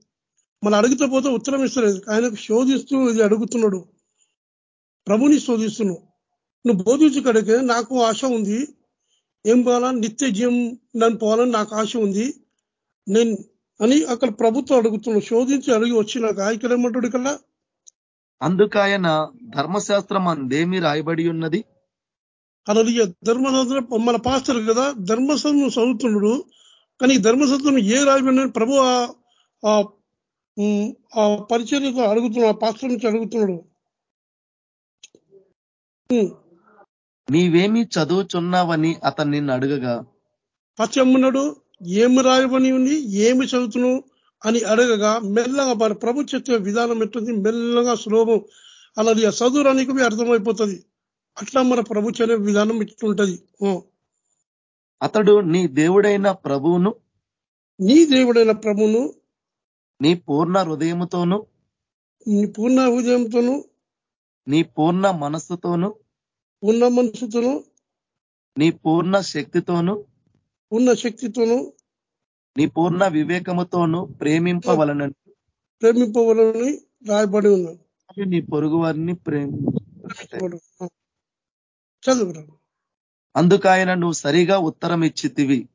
మన అడుగుతూ పోతే ఉత్తరం ఇస్తలేదు. ఆయనకు శోధిస్తూ ఇది అడుగుతున్నాడు. ప్రభుని శోధిస్తున్నావు నువ్వు బోధించు కడిగే నాకు ఆశ ఉంది. ఏం పోవాలా? నిత్య జీవం నన్ను పోవాలని నాకు ఆశ ఉంది. నేను అని అక్కడ ప్రభుత్వం అడుగుతున్నాడు. శోధించి అడిగి వచ్చినాక ఇక్కడ ఏమంటాడు ఇక్కడ? అందుకాయన ధర్మశాస్త్రం అందేమి రాయబడి ఉన్నది? అలా ధర్మశాస్త్రం మన పాస్టర్ కదా ధర్మశాస్త్రం చదువుతున్నాడు. కానీ ఈ ధర్మశాస్త్రం ఏ రాజమండ్రి ప్రభు ఆ- పరిచర్యతో అడుగుతున్నాడు ఆ పాస్టర్ నుంచి అడుగుతున్నాడు. నీవేమి చదువుచున్నావని అతన్ని నిన్ను అడగగా? ఫస్ట్ ఏమన్నాడు ఏమి రాయబని ఉంది ఏమి చదువుతున్నావు అని అడగగా మెల్లగా మన ప్రభు చెప్పే విధానం ఎట్టుంది? మెల్లగా సులభం. అలా చదువురానికి అర్థమైపోతుంది. అట్లా మన ప్రభు చెప్పే విధానం ఇట్లుంటది. ఓ. అతడు నీ దేవుడైన ప్రభువును నీ దేవుడైన ప్రభును నీ పూర్ణ హృదయముతోను నీ పూర్ణ హృదయంతోను నీ పూర్ణ మనస్సుతోను పూర్ణ మనసుతోను నీ పూర్ణ శక్తితోను పూర్ణ శక్తితోను నీ పూర్ణ వివేకముతోను ప్రేమింపవలనని ప్రేమింపవాలని రాయబడి ఉన్నాను నీ పొరుగు వారిని ప్రేమ చదువురా. అందుకాయన నువ్వు సరిగా ఉత్తరం ఇచ్చితివి.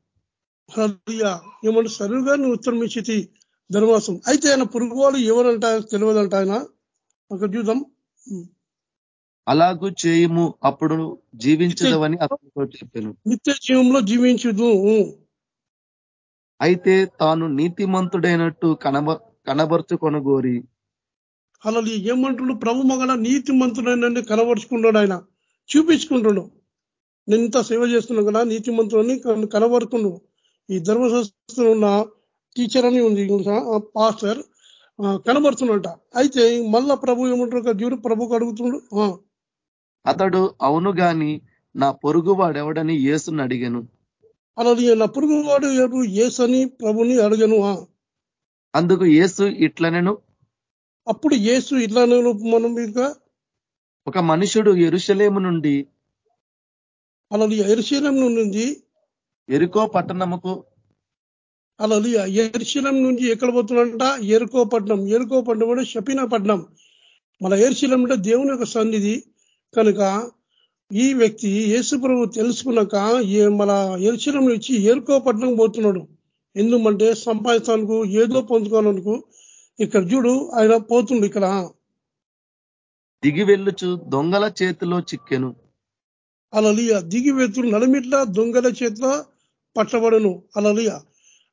ఏమంటే సరిగా నువ్వు ఉత్తరం ఇచ్చి ధర్మాసం అయితే ఆయన పురుగు వాళ్ళు ఎవరంట తెలియదంట ఆయన. అక్కడ చూద్దాం. అలాగూ చేయుము అప్పుడు జీవించదవని అతనితో చెప్పాను. నిత్య జీవంలో జీవించుదు అయితే తాను నీతిమంతుడైనట్టు కనబ కనబరుచుకొనగోరి. అలా ఏమంటున్నాడు? ప్రభు మగన నీతి మంత్రుడైన కనబరుచుకుంటాడు ఆయన. చూపించుకుంటాడు నేను ఇంత సేవ చేస్తున్నాను కదా నీతి మంత్రులని కనబడుతున్నాడు ఈ ధర్మశాస్త్రం ఉన్న టీచర్ అని ఉంది పాస్టర్ కనబడుతున్నట అయితే మళ్ళా ప్రభు ఏమంటారు? జీవుడు ప్రభుకు అడుగుతున్నాడు. ఆ, అతడు అవును గాని నా పొరుగు వాడెవడని యేసుని అడిగాను. అలా నా పురుగు వాడు ఎవరు? ఏసని ప్రభుని అడగను. అందుకు యేసు ఇట్లనెను? అప్పుడు ఏసు ఇట్లా మనం ఇంకా ఒక మనుషుడు ఎరుషలేము నుండి అలా ఎరుశీలం నుండి ఎరుకో పట్టణముకు అలా ఎర్శిలం నుంచి ఎక్కడ పోతున్నాడంట? ఎరుకోపట్నం ఎరుకోపట్నం అంటే షపినాపట్నం మన ఎర్శిలం అంటే దేవుని యొక్క సన్నిధి. కనుక ఈ వ్యక్తి యేసు ప్రభు తెలుసుకున్నాక మన ఎర్శిలం నుంచి ఎరుకోపట్నం పోతున్నాడు. ఎందుకంటే సంపాదించడానికి ఏదో పొందుకోవడానికి ఇక్కడ చూడు ఆయన పోతుండు ఇక్కడ. దిగి వెళ్ళుచు దొంగల చేతిలో చిక్కెను. అలలియ దిగి వెతులు నడిమిట్ల దొంగల చేతిలో పట్టబడను. అలలియ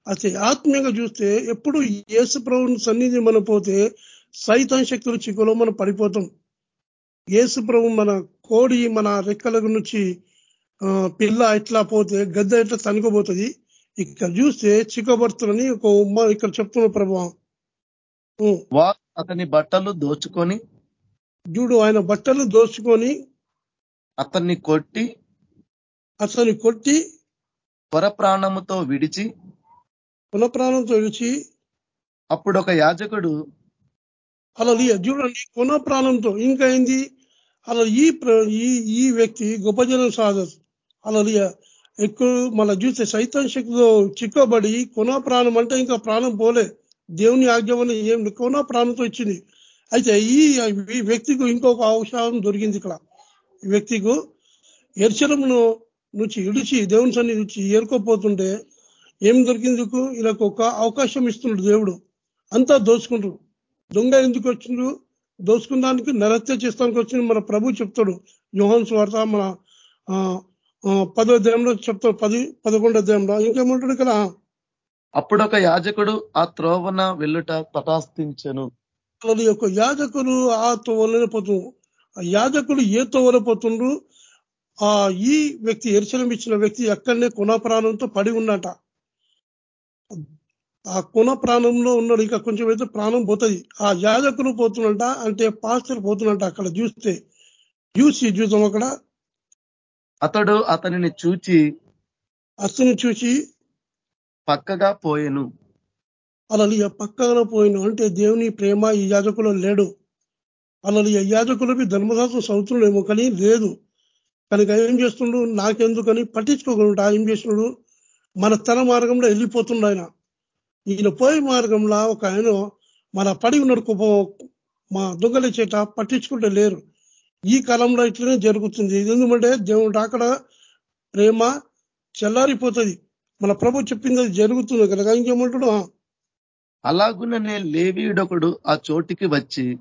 అయితే ఆత్మీయంగా చూస్తే ఎప్పుడు యేసు ప్రభుని సన్నిధి మనం పోతే సైతం శక్తులు చిక్కులో మనం పడిపోతాం. యేసు ప్రభు మన కోడి మన రెక్కల నుంచి పిల్ల ఇట్లా పోతే గద్ద ఇట్లా తనుకోబోతుంది ఇక్కడ చూస్తే చిక్కబడుతుందని ఒక ఉమ్మ ఇక్కడ చెప్తున్న ప్రభావం అతని బట్టలు దోచుకొని చూడు ఆయన బట్టలు దోచుకొని అతన్ని కొట్టి అతన్ని కొట్టి ప్రాణముతో విడిచి ప్రాణంతో విడిచి అప్పుడు ఒక యాజకుడు అలా చూడండి ప్రాణంతో ఇంకా ఏంది? అలా ఈ ఈ వ్యక్తి గొప్ప జనం సాధస్ అలా ఎక్కువ మన చూస్తే సైతం శక్తిలో చిక్కబడి కొన ప్రాణం అంటే ఇంకా ప్రాణం పోలే. దేవుని ఆజ్ఞమని ఏం కొన ప్రాణంతో ఇచ్చింది అయితే ఈ వ్యక్తికి ఇంకొక అవసరం దొరికింది ఇక్కడ. ఈ వ్యక్తికు ఎర్చరమును నుంచి ఇడిచి దేవుని సన్ని నుంచి ఏరుకోపోతుంటే ఏం దొరికింది ఇలా ఒక అవకాశం ఇస్తున్నాడు దేవుడు. అంతా దోచుకుంటారు దొంగ ఎందుకు వచ్చిండ్రు దోచుకున్నానికి నరత్య చేస్తానికి వచ్చింది మన ప్రభు చెప్తాడు. యోహన్ స్వార్త మన పదో అధ్యాయంలో చెప్తాడు. పది పదకొండో అధ్యాయంలో. ఇంకేమంటాడు ఇక్కడ? అప్పుడు ఒక యాజకుడు ఆ త్రోవన వెళ్ళుట తటాస్థించను అది ఒక యాజకులు ఆ తోవలనే పోతు యాజకులు ఏ తోవల పోతుండ్రు ఆ ఈ వ్యక్తి ఎరుచలం ఇచ్చిన వ్యక్తి ఎక్కడనే కుణ ప్రాణంతో పడి ఉన్నట ఆ కుణ ప్రాణంలో ఉన్నాడు ఇంకా కొంచెం అయితే ప్రాణం పోతుంది. ఆ యాజకులు పోతున్నట అంటే పాస్టర్ పోతున్నట అక్కడ చూస్తే. చూసి చూద్దాం అక్కడ. అతడు అతనిని చూచి అతను చూసి పక్కగా పోయెను. అలా పక్కన పోయిన అంటే దేవుని ప్రేమ ఈ యాజకులో లేడు. అలా యాజకులకి ధర్మశాస్త్రం చదువుతున్నాడేమో కానీ లేదు. కనుక ఏం చేస్తుండు? నాకెందుకని పట్టించుకోకుండా ఏం చేస్తున్నాడు మన తన మార్గంలో వెళ్ళిపోతుండు ఆయన. ఈయన పోయే మార్గంలో ఒక ఆయన మన పడి ఉన్నాడు మా దొంగల చేట పట్టించుకుంటే లేరు. ఈ కాలంలో ఇట్లనే జరుగుతుంది. ఎందుకంటే దేవుడు అక్కడ ప్రేమ చల్లారిపోతుంది. మన ప్రభు చెప్పింది అది జరుగుతుంది కనుక ఇంకేమంటాడు అలాగుననే లేవీయుడొకడు ఆ చోటికి వచ్చి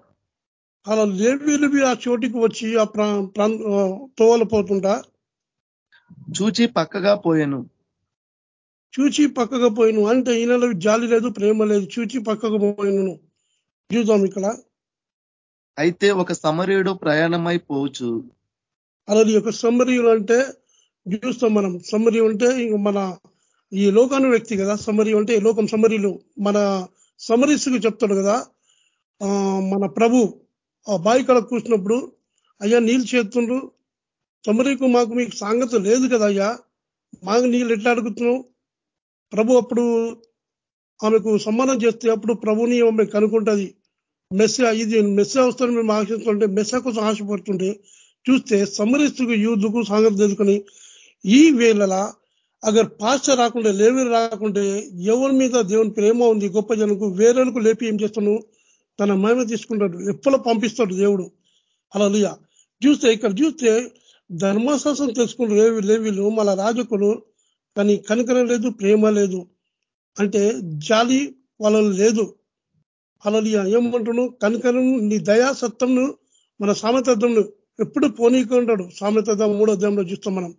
అలా లేవీలు ఆ చోటికి వచ్చి ఆ తోవలు పోతుంటా? చూచి పక్కగా పోయాను. చూచి పక్కగా పోయిను. అంటే ఈయనలో జాలి లేదు ప్రేమ లేదు. చూచి పక్కకు పోయిను. చూద్దాం ఇక్కడ. అయితే ఒక సమరీయుడు ప్రయాణమై పోవచ్చు. అలాది ఒక సమరీయులు అంటే చూస్తాం మనం. సమరీ అంటే మన ఈ లోకాను వ్యక్తి కదా సమరీ అంటే లోకం సమరీలు మన సమరీసుకు చెప్తాడు కదా మన ప్రభు ఆ బావి కడ కూర్చున్నప్పుడు అయ్యా నీళ్ళు చేస్తుండ్రు. సమరీకు మాకు మీకు సాంగత లేదు కదా అయ్యా. మాకు నీళ్ళు ఎట్లా అడుగుతున్నావు? ప్రభు అప్పుడు ఆమెకు సమ్మానం చేస్తే అప్పుడు ప్రభుని ఆమె కనుక్కుంటుంది. మెస్స ఇది మెస్స వస్తాను మేము ఆశిస్తుంటే మెస్స కోసం ఆశపడుతుంటే చూస్తే సమరిస్తుకు యూదుకు సాంగత తెలుసుకొని ఈ వేళలా అగర్ పాస్టర్ రాకుండా లేవి రాకుంటే ఎవరి మీద దేవుని ప్రేమ ఉంది గొప్ప జనకు వేరేలకు లేపి ఏం చేస్తాను? తన మహిమ తీసుకుంటాడు ఎప్పుడో పంపిస్తాడు దేవుడు. అలా చూస్తే ఇక్కడ చూస్తే ధర్మశాస్త్రం తెలుసుకున్న లేవి లేవిలు మన రాజకులు కానీ కనికరం లేదు ప్రేమ లేదు. అంటే జాలి వాళ్ళలో లేదు. అలా ఏమంటున్నాను కనికరం నీ దయా సత్వంను మన సామెతత్వంను ఎప్పుడు పోనీకుంటాడు సామెత మూడో దేవంలో చూస్తాం మనం.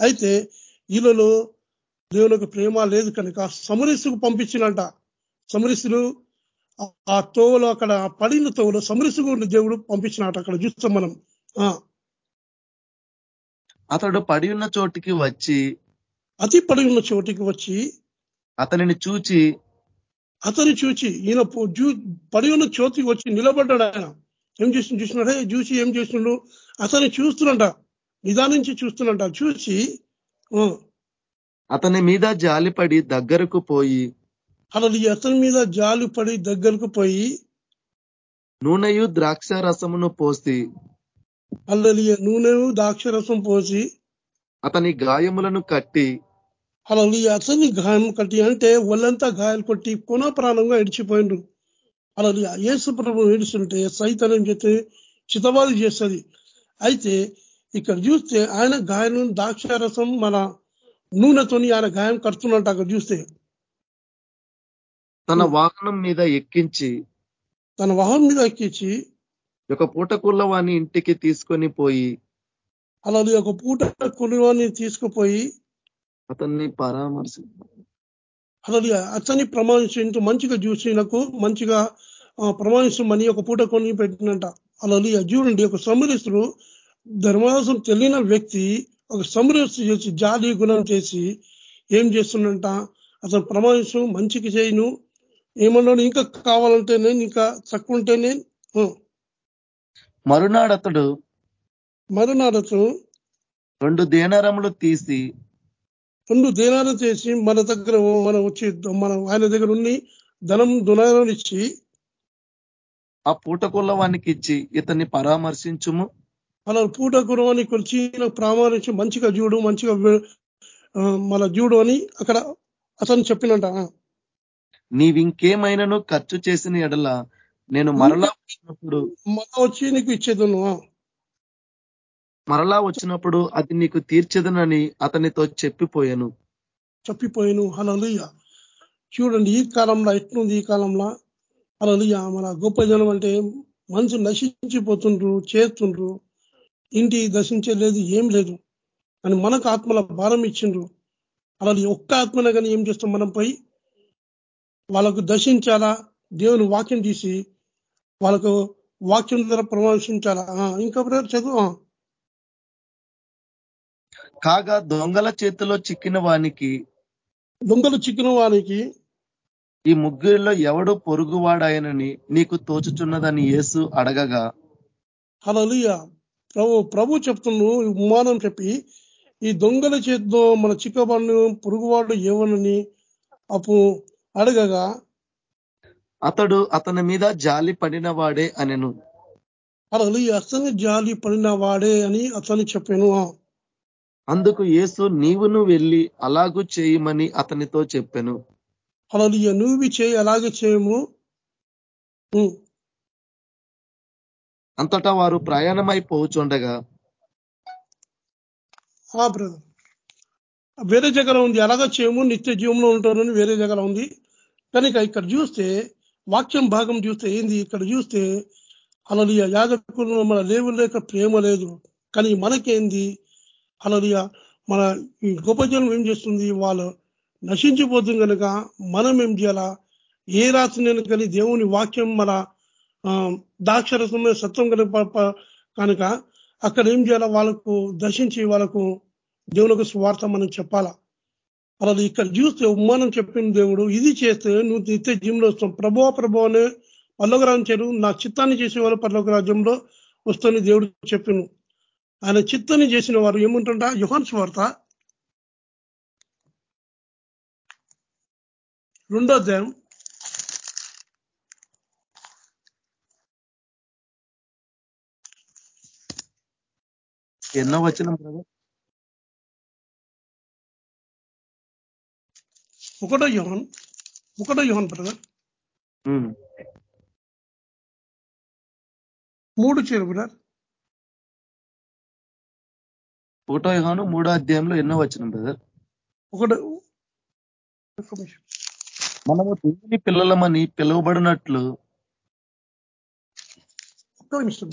అయితే వీళ్ళలో దేవునికి ప్రేమ లేదు కనుక సమరిస్తుకు పంపించినట. సమరిస్తులు ఆ తోవలో అక్కడ పడిన తోవలో సమరిస్తుకు దేవుడు పంపించినట అక్కడ చూస్తాం మనం. అతడు పడి ఉన్న చోటికి వచ్చి అతి పడి ఉన్న చోటికి వచ్చి అతనిని చూచి అతని చూచి ఈయన పడి ఉన్న చోటికి వచ్చి నిలబడ్డాడు ఆయన. ఏం చేసి చూసినాడే? చూసి ఏం చేసినాడు? అతన్ని చూస్తున్నట. నిదానించి చూస్తున్నట. చూసి అతని మీద జాలిపడి దగ్గరకు పోయి అలా అతని మీద జాలి పడి దగ్గరకు పోయి నూనెయు ద్రాక్ష రసమును పోసి అల్లలియ నూనె ద్రాక్ష రసం పోసి అతని గాయములను కట్టి అలా అతని గాయం కట్టి అంటే ఒళ్ళంతా గాయాలు కొట్టి పునః ప్రాణంగా ఇడిచిపోయిండ్రు అలా యేసు ప్రభు ఏడుస్తుంటే సైతన్యం చేస్తే చితవాది చేస్తుంది. అయితే ఇక్కడ చూస్తే ఆయన గాయం దాక్షారసం మన నూనెతోని ఆయన గాయం కడుతున్నట్టు అక్కడ చూస్తే. తన వాహనం మీద ఎక్కించి తన వాహనం మీద ఎక్కించి ఒక పూటకుళ్ళ వాని ఇంటికి తీసుకొని పోయి అలా ఒక పూట కులివాన్ని తీసుకుపోయి అతన్ని పరామర్శ అలా అతని ప్రమాణించు మంచిగా చూసినకు మంచిగా ప్రమాణించమని ఒక పూట కొని పెట్టినట్ట అలా చూడండి ఒక సమరిస్తుడు ధర్మాసం తెలియని వ్యక్తి ఒక సమరస్తు చేసి జాలి గుణం చేసి ఏం చేస్తున్నంట అతను ప్రమాణించు మంచికి చేయను. ఏమన్నాడు? ఇంకా కావాలంటే నేను ఇంకా తక్కువ ఉంటే నేను మరునాడు అతడు మరునాడు అతను రెండు దేనారములు తీసి రెండు దేనాలు చేసి మన దగ్గర మనం వచ్చి మన ఆయన దగ్గర ఉండి ధనం దునారాలు ఇచ్చి ఆ పూటకుల్ల వానికి ఇచ్చి ఇతన్ని పరామర్శించుము. అలా పూట గురువాన్ని కొలిచి ప్రామాణించి మంచిగా చూడు మంచిగా మన చూడు అని అక్కడ అతను చెప్పినట. నీవింకేమైనాను ఖర్చు చేసిన ఎడల నేను మరలా వచ్చినప్పుడు మళ్ళా వచ్చి నీకు ఇచ్చేదను. మరలా వచ్చినప్పుడు అది నీకు తీర్చదనని అతనితో చెప్పిపోయాను. చెప్పిపోయాను. అలలుయ్య చూడండి ఈ కాలంలో ఎట్లుంది ఈ కాలంలో? అలలుయ్య మన గొప్ప జనం అంటే మనుషులు నశించిపోతుండ్రు చేస్తుండ్రు ఇంటి దశించలేదు ఏం లేదు. అని మనకు ఆత్మల భారం ఇచ్చిండ్రు. అలా ఒక్క ఆత్మన కానీ ఏం చేస్తాం మనం పోయి వాళ్ళకు దర్శించాలా? దేవుని వాక్యం తీసి వాళ్ళకు వాక్యం ద్వారా ప్రవేశించాలా ఇంకా చదువు కాగా దొంగల చేతిలో చిక్కిన వానికి దొంగలు చిక్కిన వానికి ఈ ముగ్గురిలో ఎవడు పొరుగువాడాయనని నీకు తోచుచున్నదని యేసు అడగగా అలా ప్రభు ప్రభు చెప్తున్నాడు ఉమానం చెప్పి ఈ దొంగల చేతిలో మన చిక్కబాడు పొరుగువాడు ఏవనని అప్పు అడగగా అతడు అతని మీద జాలి పడిన వాడే అనెను. అలా అతని జాలి పడిన వాడే అని అతని చెప్పాను. అందుకు యేసు నీవును వెళ్ళి అలాగూ చేయమని అతనితో చెప్పాను. అలా నువ్వు చేయి అలాగే చేయము. అంతటా వారు ప్రయాణమై పోచుండగా బ్రదర్. వేరే జగల ఉంది. అలాగా చేయము నిత్య జీవంలో ఉంటారని వేరే జగల ఉంది. కనుక ఇక్కడ చూస్తే వాక్యం భాగం చూస్తే ఏంది? ఇక్కడ చూస్తే అలలియ యాజకులు మన లేవు లేక ప్రేమ లేదు. కానీ మనకేంది? అలలియ మన ఈ గొప్ప జనం ఏం చేస్తుంది? వాళ్ళు నశించిపోతుంది కనుక మనం ఏం చేయాలా? ఏ రాత్రి కానీ దేవుని వాక్యం మన దాక్షరసమే సత్వం కనుక కనుక అక్కడ ఏం చేయాలా? వాళ్ళకు దర్శించి వాళ్ళకు దేవునికి స్వార్థ మనం చెప్పాలా? అలా ఇక్కడ చూస్తే ఉమ్మానం చెప్పిన దేవుడు ఇది చేస్తే నువ్వు నిత్య జీవంలో వస్తాం ప్రభో ప్రభో అనే పల్లొక నా చిత్తాన్ని చేసేవాళ్ళు పల్లవ రాజ్యంలో వస్తాను దేవుడు చెప్పిను. ఆయన చిత్తాన్ని చేసిన వారు ఏముంటుంట యుహాన్ స్వార్త రెండో అధ్యాయం ఎన్నో వచ్చిన ఒకటో యోహన్ ఒకటో యోహన్ బ్రదర్. మూడు చేరు బ్రదర్. ఒకటో యోహాను మూడో అధ్యాయంలో ఎన్నో వచ్చిన బ్రదర్? ఒకటో మనము దేవుని పిల్లలమని పిలువబడినట్లు ఒక్క నిమిషం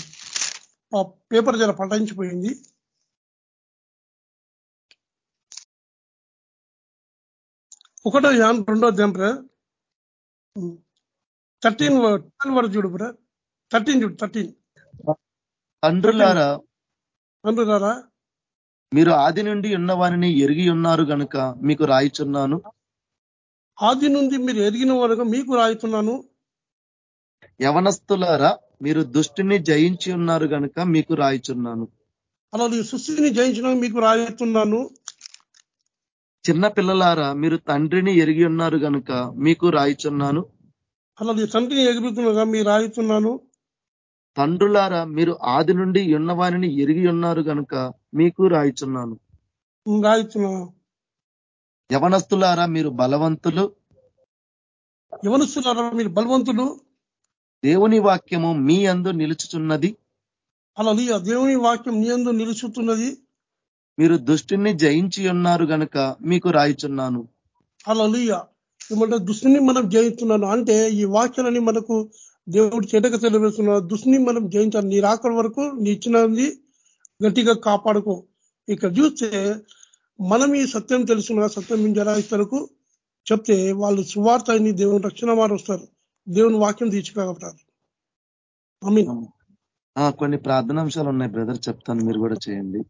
పేపర్ జర పటాయించిపోయింది. ఒకటో యాన్ రెండో అధ్యాయం బ్రదర్ థర్టీన్ ట్వెల్వ్ వరకు చూడు బ్రదర్ థర్టీన్ చూడు థర్టీన్. తండ్రులారా తండ్రులారా. మీరు ఆది నుండి ఉన్న వారిని ఎరిగి ఉన్నారు గనుక మీకు రాయిచున్నాను. ఆది నుండి మీరు ఎరిగిన వారుగా మీకు రాయితున్నాను యవనస్తులారా మీరు దుష్టిని జయించి ఉన్నారు గనుక మీకు రాయిచున్నాను. అలా సృష్టిని జయించిన మీకు రాయిస్తున్నాను. చిన్న పిల్లలారా మీరు తండ్రిని ఎరిగి ఉన్నారు గనుక మీకు రాయిచున్నాను. అలా తండ్రిని ఎగురుతున్నాగా మీరు రాయితున్నాను తండ్రులారా మీరు ఆది నుండి ఉన్నవారిని ఎరిగి ఉన్నారు గనుక మీకు రాయిచున్నాను. రాయితున్నాను యవనస్తులారా మీరు బలవంతులు. యవనస్తులారా మీరు బలవంతులు. దేవుని వాక్యము మీ అందు నిలుచుచున్నది. అలా దేవుని వాక్యం నీ అందు నిలుచుతున్నది మీరు దుష్టిని జయించి ఉన్నారు గనుక మీకు రాయిచున్నాను. అలా ఏమంటే దుష్టిని మనం జయిస్తున్నాను అంటే ఈ వాక్యాలని మనకు దేవుడు చెడ్డక తెలియవేస్తున్న దుష్టిని మనం జయించాలి. నీ రాకడ వరకు నీ ఇచ్చినది గట్టిగా కాపాడుకో. ఇక్కడ చూస్తే మనం ఈ సత్యం తెలుసుకున్న. సత్యం జరాయిస్తలకు చెప్తే వాళ్ళు సువార్త అని దేవుని రక్షణ వారు వస్తారు. దేవుని వాక్యం తీర్చుకోగలుగుతారు ఐ కొన్ని ప్రార్థనాంశాలు ఉన్నాయి బ్రదర్. చెప్తాను మీరు కూడా చేయండి.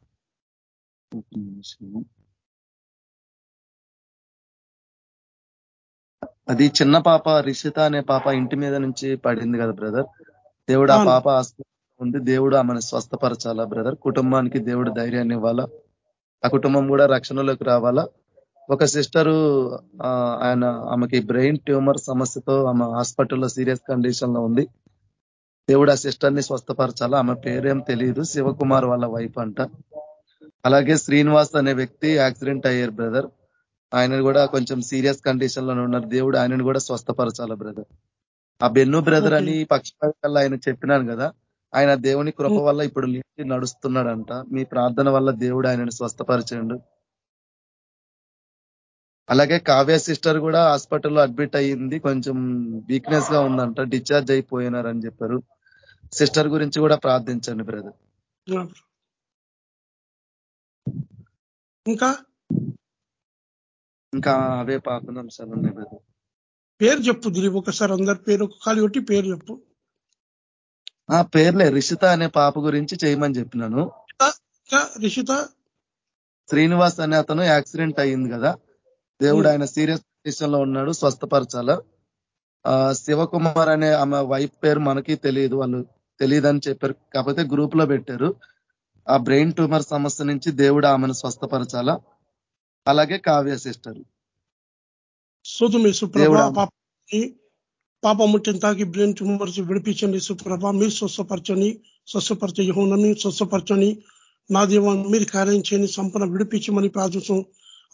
అది చిన్న పాప రిషిత అనే పాప ఇంటి మీద నుంచి పడింది కదా బ్రదర్. దేవుడు ఆ పాప ఉంది దేవుడు ఆమెను స్వస్థపరచాలా బ్రదర్? కుటుంబానికి దేవుడు ధైర్యాన్ని ఇవ్వాలా? ఆ కుటుంబం కూడా రక్షణలోకి రావాలా? ఒక సిస్టరు ఆయన ఆమెకి బ్రెయిన్ ట్యూమర్ సమస్యతో ఆమె హాస్పిటల్లో సీరియస్ కండిషన్లో ఉంది. దేవుడు ఆ సిస్టర్ని స్వస్థపరచాలా? ఆమె పేరేం తెలియదు శివకుమార్ వాళ్ళ వైఫ్ అంట. అలాగే శ్రీనివాస్ అనే వ్యక్తి యాక్సిడెంట్ అయ్యారు బ్రదర్. ఆయన కూడా కొంచెం సీరియస్ కండిషన్లో ఉన్నారు. దేవుడు ఆయనను కూడా స్వస్థపరచాల బ్రదర్? ఆ బెన్ను బ్రదర్ అని పక్షపాతాల్లో ఆయన చెప్పినాను కదా ఆయన దేవుని కృప వల్ల ఇప్పుడు లేచి నడుస్తున్నాడంట. మీ ప్రార్థన వల్ల దేవుడు ఆయనను స్వస్థపరిచండు. అలాగే కావ్య సిస్టర్ కూడా హాస్పిటల్లో అడ్మిట్ అయ్యింది. కొంచెం వీక్నెస్గా ఉందంట. డిశ్చార్జ్ అయిపోయినారని చెప్పారు. సిస్టర్ గురించి కూడా ప్రార్థించండి బ్రదర్. ఇంకా? ఇంకా అవే పాపనాంశాలు ఉన్నాయి బ్రదర్. పేరు చెప్పు దిలీప్. ఒకసారి అందరి పేరు ఒక ఖాళీ కొట్టి పేరు చెప్పు. ఆ పేర్లే. రిషిత అనే పాప గురించి చేయమని చెప్పినాను. రిషిత. శ్రీనివాస్ అనే అతను యాక్సిడెంట్ అయ్యింది కదా. దేవుడు ఆయన సీరియస్ కండిషన్లో ఉన్నాడు స్వస్థపరచాల? శివకుమార్ అనే ఆమె వైఫ్ పేరు మనకి తెలియదు వాళ్ళు తెలియదని చెప్పారు కాకపోతే గ్రూప్లో పెట్టారు. ఆ బ్రెయిన్ ట్యూమర్ సమస్య నుంచి దేవుడు ఆమెను స్వస్థపరచాలా? అలాగే కావ్య సిస్టర్. శోధమే పాప ముట్టిన తాకి బ్రెయిన్ ట్యూమర్స్ విడిపించండి సుప్రభ మీరు స్వస్థపరచని స్వస్థపరచ యహోనని స్వస్థపరచని నా దేవం మీరు కార్యం చేయని సంపన్న విడిపించమని ప్రార్థిస్తాం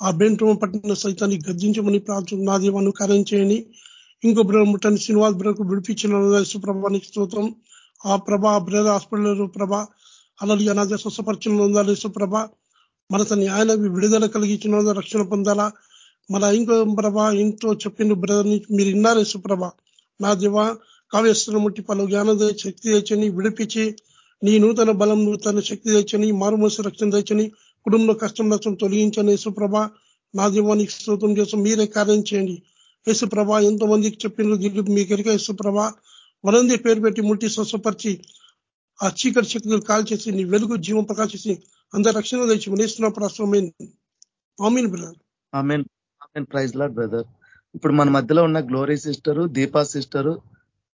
ఆ బ్రెయిన్ పట్టిన సైతాన్ని గర్జించమని ప్రార్థన నా దేవాన్ని కార్యం చేయని. ఇంకో బ్రెయిన్ ముట్టని శ్రీనివాస్ బ్రకు విడిపించిన ప్రభానికి స్తోత్రం. ఆ ప్రభ ఆ బ్రదర్ హాస్పిటల్ ప్రభ అలాగే అనాథ స్వస్థపరచన ఉండాలి సుప్రభ మన తన ఆయన విడుదల కలిగించిన రక్షణ పొందాలా. మన ఇంకో ప్రభ ఇంట్లో చెప్పిన బ్రదర్ని మీరు విన్నారు సుప్రభ నా దేవ కావ్యస్త్రం ముట్టి పలు జ్ఞానం శక్తి తెచ్చని విడిపించి నీ నూతన బలం నూతన శక్తి తెచ్చని మారుమోస రక్షణ తెచ్చని కుటుంబంలో కష్టం నష్టం తొలగించండి. యేసుప్రభ నా దీవానికి స్తోత్రం చేస్తాం మీరే కార్యం చేయండి. యేసుప్రభ ఎంతో మందికి చెప్పిన దిగు మీకెరిక యేసుప్రభ వనంది పేరు పెట్టి ముట్టి స్వస్వపరిచి ఆ చీకటి శక్తులు కాల్చేసి నీ వెలుగు జీవం ప్రకాశించి అందరి రక్షణ తెచ్చి వినేస్తున్న ప్రస్తుతం amen brother. Praise lord brother. ఇప్పుడు మన మధ్యలో ఉన్న గ్లోరీ సిస్టరు దీపా సిస్టరు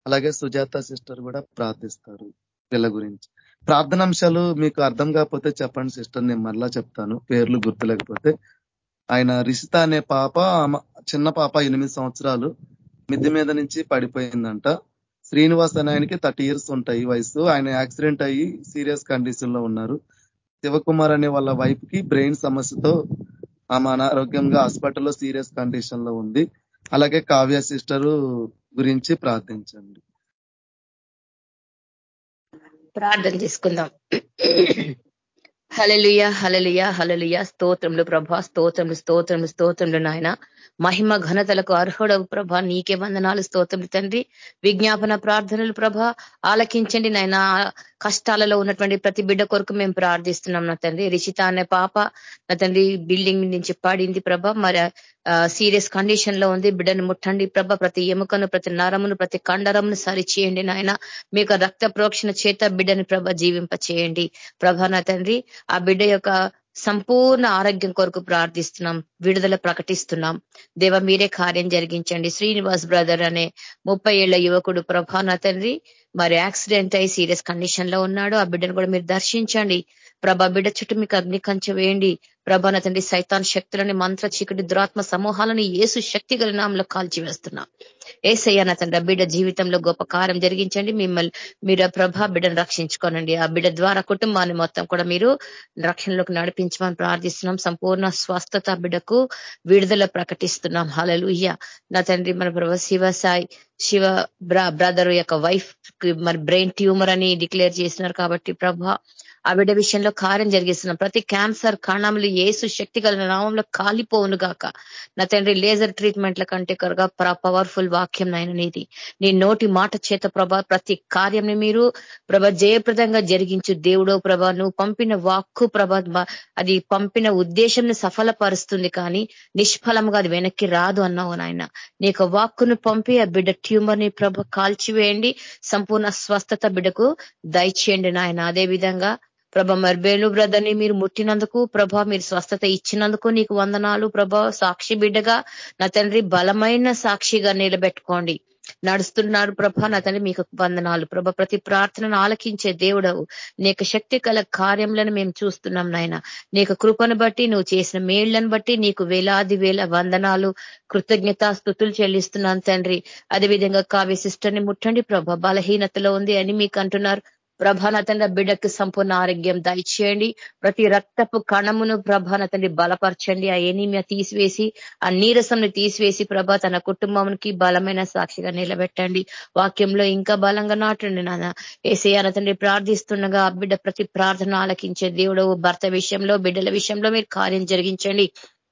అలాగే సుజాత సిస్టర్ కూడా ప్రార్థిస్తారు పిల్ల గురించి. ప్రార్థనాంశాలు మీకు అర్థం కాకపోతే చెప్పండి సిస్టర్. నేను మరలా చెప్తాను. పేర్లు గుర్తులేకపోతే. ఆయన రిషిత అనే పాప చిన్న పాప ఎనిమిది సంవత్సరాలు మిద్ది మీద నుంచి పడిపోయిందంట. శ్రీనివాస్ అనే ఆయనకి థర్టీ ఇయర్స్ ఉంటాయి వయసు. ఆయన యాక్సిడెంట్ అయ్యి సీరియస్ కండిషన్లో ఉన్నారు. శివకుమార్ అనే వాళ్ళ వైఫ్కి బ్రెయిన్ సమస్యతో ఆమె అనారోగ్యంగా హాస్పిటల్లో సీరియస్ కండిషన్లో ఉంది. అలాగే కావ్య సిస్టరు గురించి ప్రార్థించండి. ప్రార్థన చేసుకుందాం. హలలుయ హలలుయ హలలుయ స్తోత్రములు ప్రభా స్తోత్రములు స్తోత్రములు స్తోత్రములు నాయన. మహిమ ఘనతలకు అర్హుడవు ప్రభ. నీకే వందనాలు స్తోత్రములు తండ్రి. విజ్ఞాపన ప్రార్థనలు ప్రభ. ఆలకించండి నాయన. కష్టాలలో ఉన్నటువంటి ప్రతి బిడ్డ కొరకు మేము ప్రార్థిస్తున్నాం నా తండ్రి రిషిత అనే పాప. నా తండ్రి బిల్డింగ్ నుంచి పడింది ప్రభ. మరి సీరియస్ కండిషన్లో ఉంది. బిడ్డను ముట్టండి ప్రభ. ప్రతి ఎముకను ప్రతి నరమును ప్రతి కండరమును సరి చేయండి నాయన. మీకు రక్త ప్రోక్షణ చేత బిడ్డని ప్రభ జీవింప చేయండి ప్రభ నా తండ్రి ఆ బిడ్డ యొక్క సంపూర్ణ ఆరోగ్యం కొరకు ప్రార్థిస్తున్నాం. విడుదల ప్రకటిస్తున్నాం. దేవ మీరే కార్యం జరిగించండి. శ్రీనివాస్ బ్రదర్ అనే ముప్పై ఏళ్ళ యువకుడు ప్రభా తండ్రి మరి యాక్సిడెంట్ అయి సీరియస్ కండిషన్లో ఉన్నాడు. ఆ బిడ్డను కూడా మీరు దర్శించండి. ప్రభా బిడ్డ చుట్టూ మీకు అగ్ని కంచె వేయండి. ప్రభాన తండ్రి సైతాన్ శక్తులని మంత్ర చీకటి దురాత్మ సమూహాలని ఏసు శక్తి గల నామంలో కాల్చివేస్తున్నా. ఏసయ్య నా తండ్రి బిడ్డ జీవితంలో గొప్ప కార్యం జరిగించండి. మిమ్మల్ని మీరు ప్రభా బిడ్డను రక్షించుకోనండి. ఆ బిడ్డ ద్వారా కుటుంబాన్ని మొత్తం కూడా మీరు రక్షణలోకి నడిపించమని ప్రార్థిస్తున్నాం. సంపూర్ణ స్వస్థత బిడ్డకు విడుదల ప్రకటిస్తున్నాం. హలలుయ్య నా తండ్రి మన ప్రభా శివ సాయి శివ బ్రదర్ యొక్క వైఫ్ మరి బ్రెయిన్ ట్యూమర్ అని డిక్లేర్ చేసినారు కాబట్టి ప్రభా ఆ బిడ్డ విషయంలో కార్యం జరిగిస్తున్నాం. ప్రతి క్యాన్సర్ కణములు ఏసు శక్తి గల నామంలో కాలిపోవును గాక. నా తండ్రి లేజర్ ట్రీట్మెంట్ల కంటే కరగా పవర్ఫుల్ వాక్యం నాయన నీది. నీ నోటి మాట చేత ప్రభ ప్రతి కార్యంని మీరు ప్రభ జయప్రదంగా జరిగించు దేవుడో ప్రభ. నువ్వు పంపిన వాక్కు ప్రభ అది పంపిన ఉద్దేశంని సఫలపరుస్తుంది కానీ నిష్ఫలంగా అది వెనక్కి రాదు అన్నావు నాయన. నీకు వాక్కును పంపి ఆ బిడ్డ ట్యూమర్ని ప్రభ కాల్చివేయండి. సంపూర్ణ స్వస్థత బిడ్డకు దయచేయండి నాయన. అదే విధంగా ప్రభ మర్బేలు బ్రదర్ని మీరు ముట్టినందుకు ప్రభ మీరు స్వస్థత ఇచ్చినందుకు నీకు వందనాలు ప్రభ. సాక్షి బిడ్డగా నా తండ్రి బలమైన సాక్షిగా నిలబెట్టుకోండి. నడుస్తున్నారు ప్రభ నా తండ్రి మీకు వందనాలు. ప్రభ ప్రతి ప్రార్థనను ఆలకించే దేవుడవు. నీ శక్తి కల కార్యములను మేము చూస్తున్నాం నాయన. నీకు కృపను బట్టి నువ్వు చేసిన మేళ్ళను బట్టి నీకు వేలాది వేల వందనాలు కృతజ్ఞత స్థుతులు చెల్లిస్తున్నాను తండ్రి. అదేవిధంగా కావ్య సిస్టర్ని ముట్టండి ప్రభ. బలహీనతలో ఉంది అని మీకు అంటున్నారు ప్రభాన తండ్రి బిడ్డకు సంపూర్ణ ఆరోగ్యం దయచేయండి. ప్రతి రక్తపు కణమును ప్రభాన తండ్రి బలపరచండి. ఆ ఎనీమియా తీసివేసి ఆ నీరసంను తీసివేసి ప్రభ తన కుటుంబంకి బలమైన సాక్షిగా నిలబెట్టండి. వాక్యంలో ఇంకా బలంగా నాటండి నాన్న. ఏసయ్యాన తండ్రి ప్రార్థిస్తుండగా ఆ బిడ్డ ప్రతి ప్రార్థన ఆలకించే దేవుడు. భర్త విషయంలో బిడ్డల విషయంలో మీరు కార్యం జరిగించండి.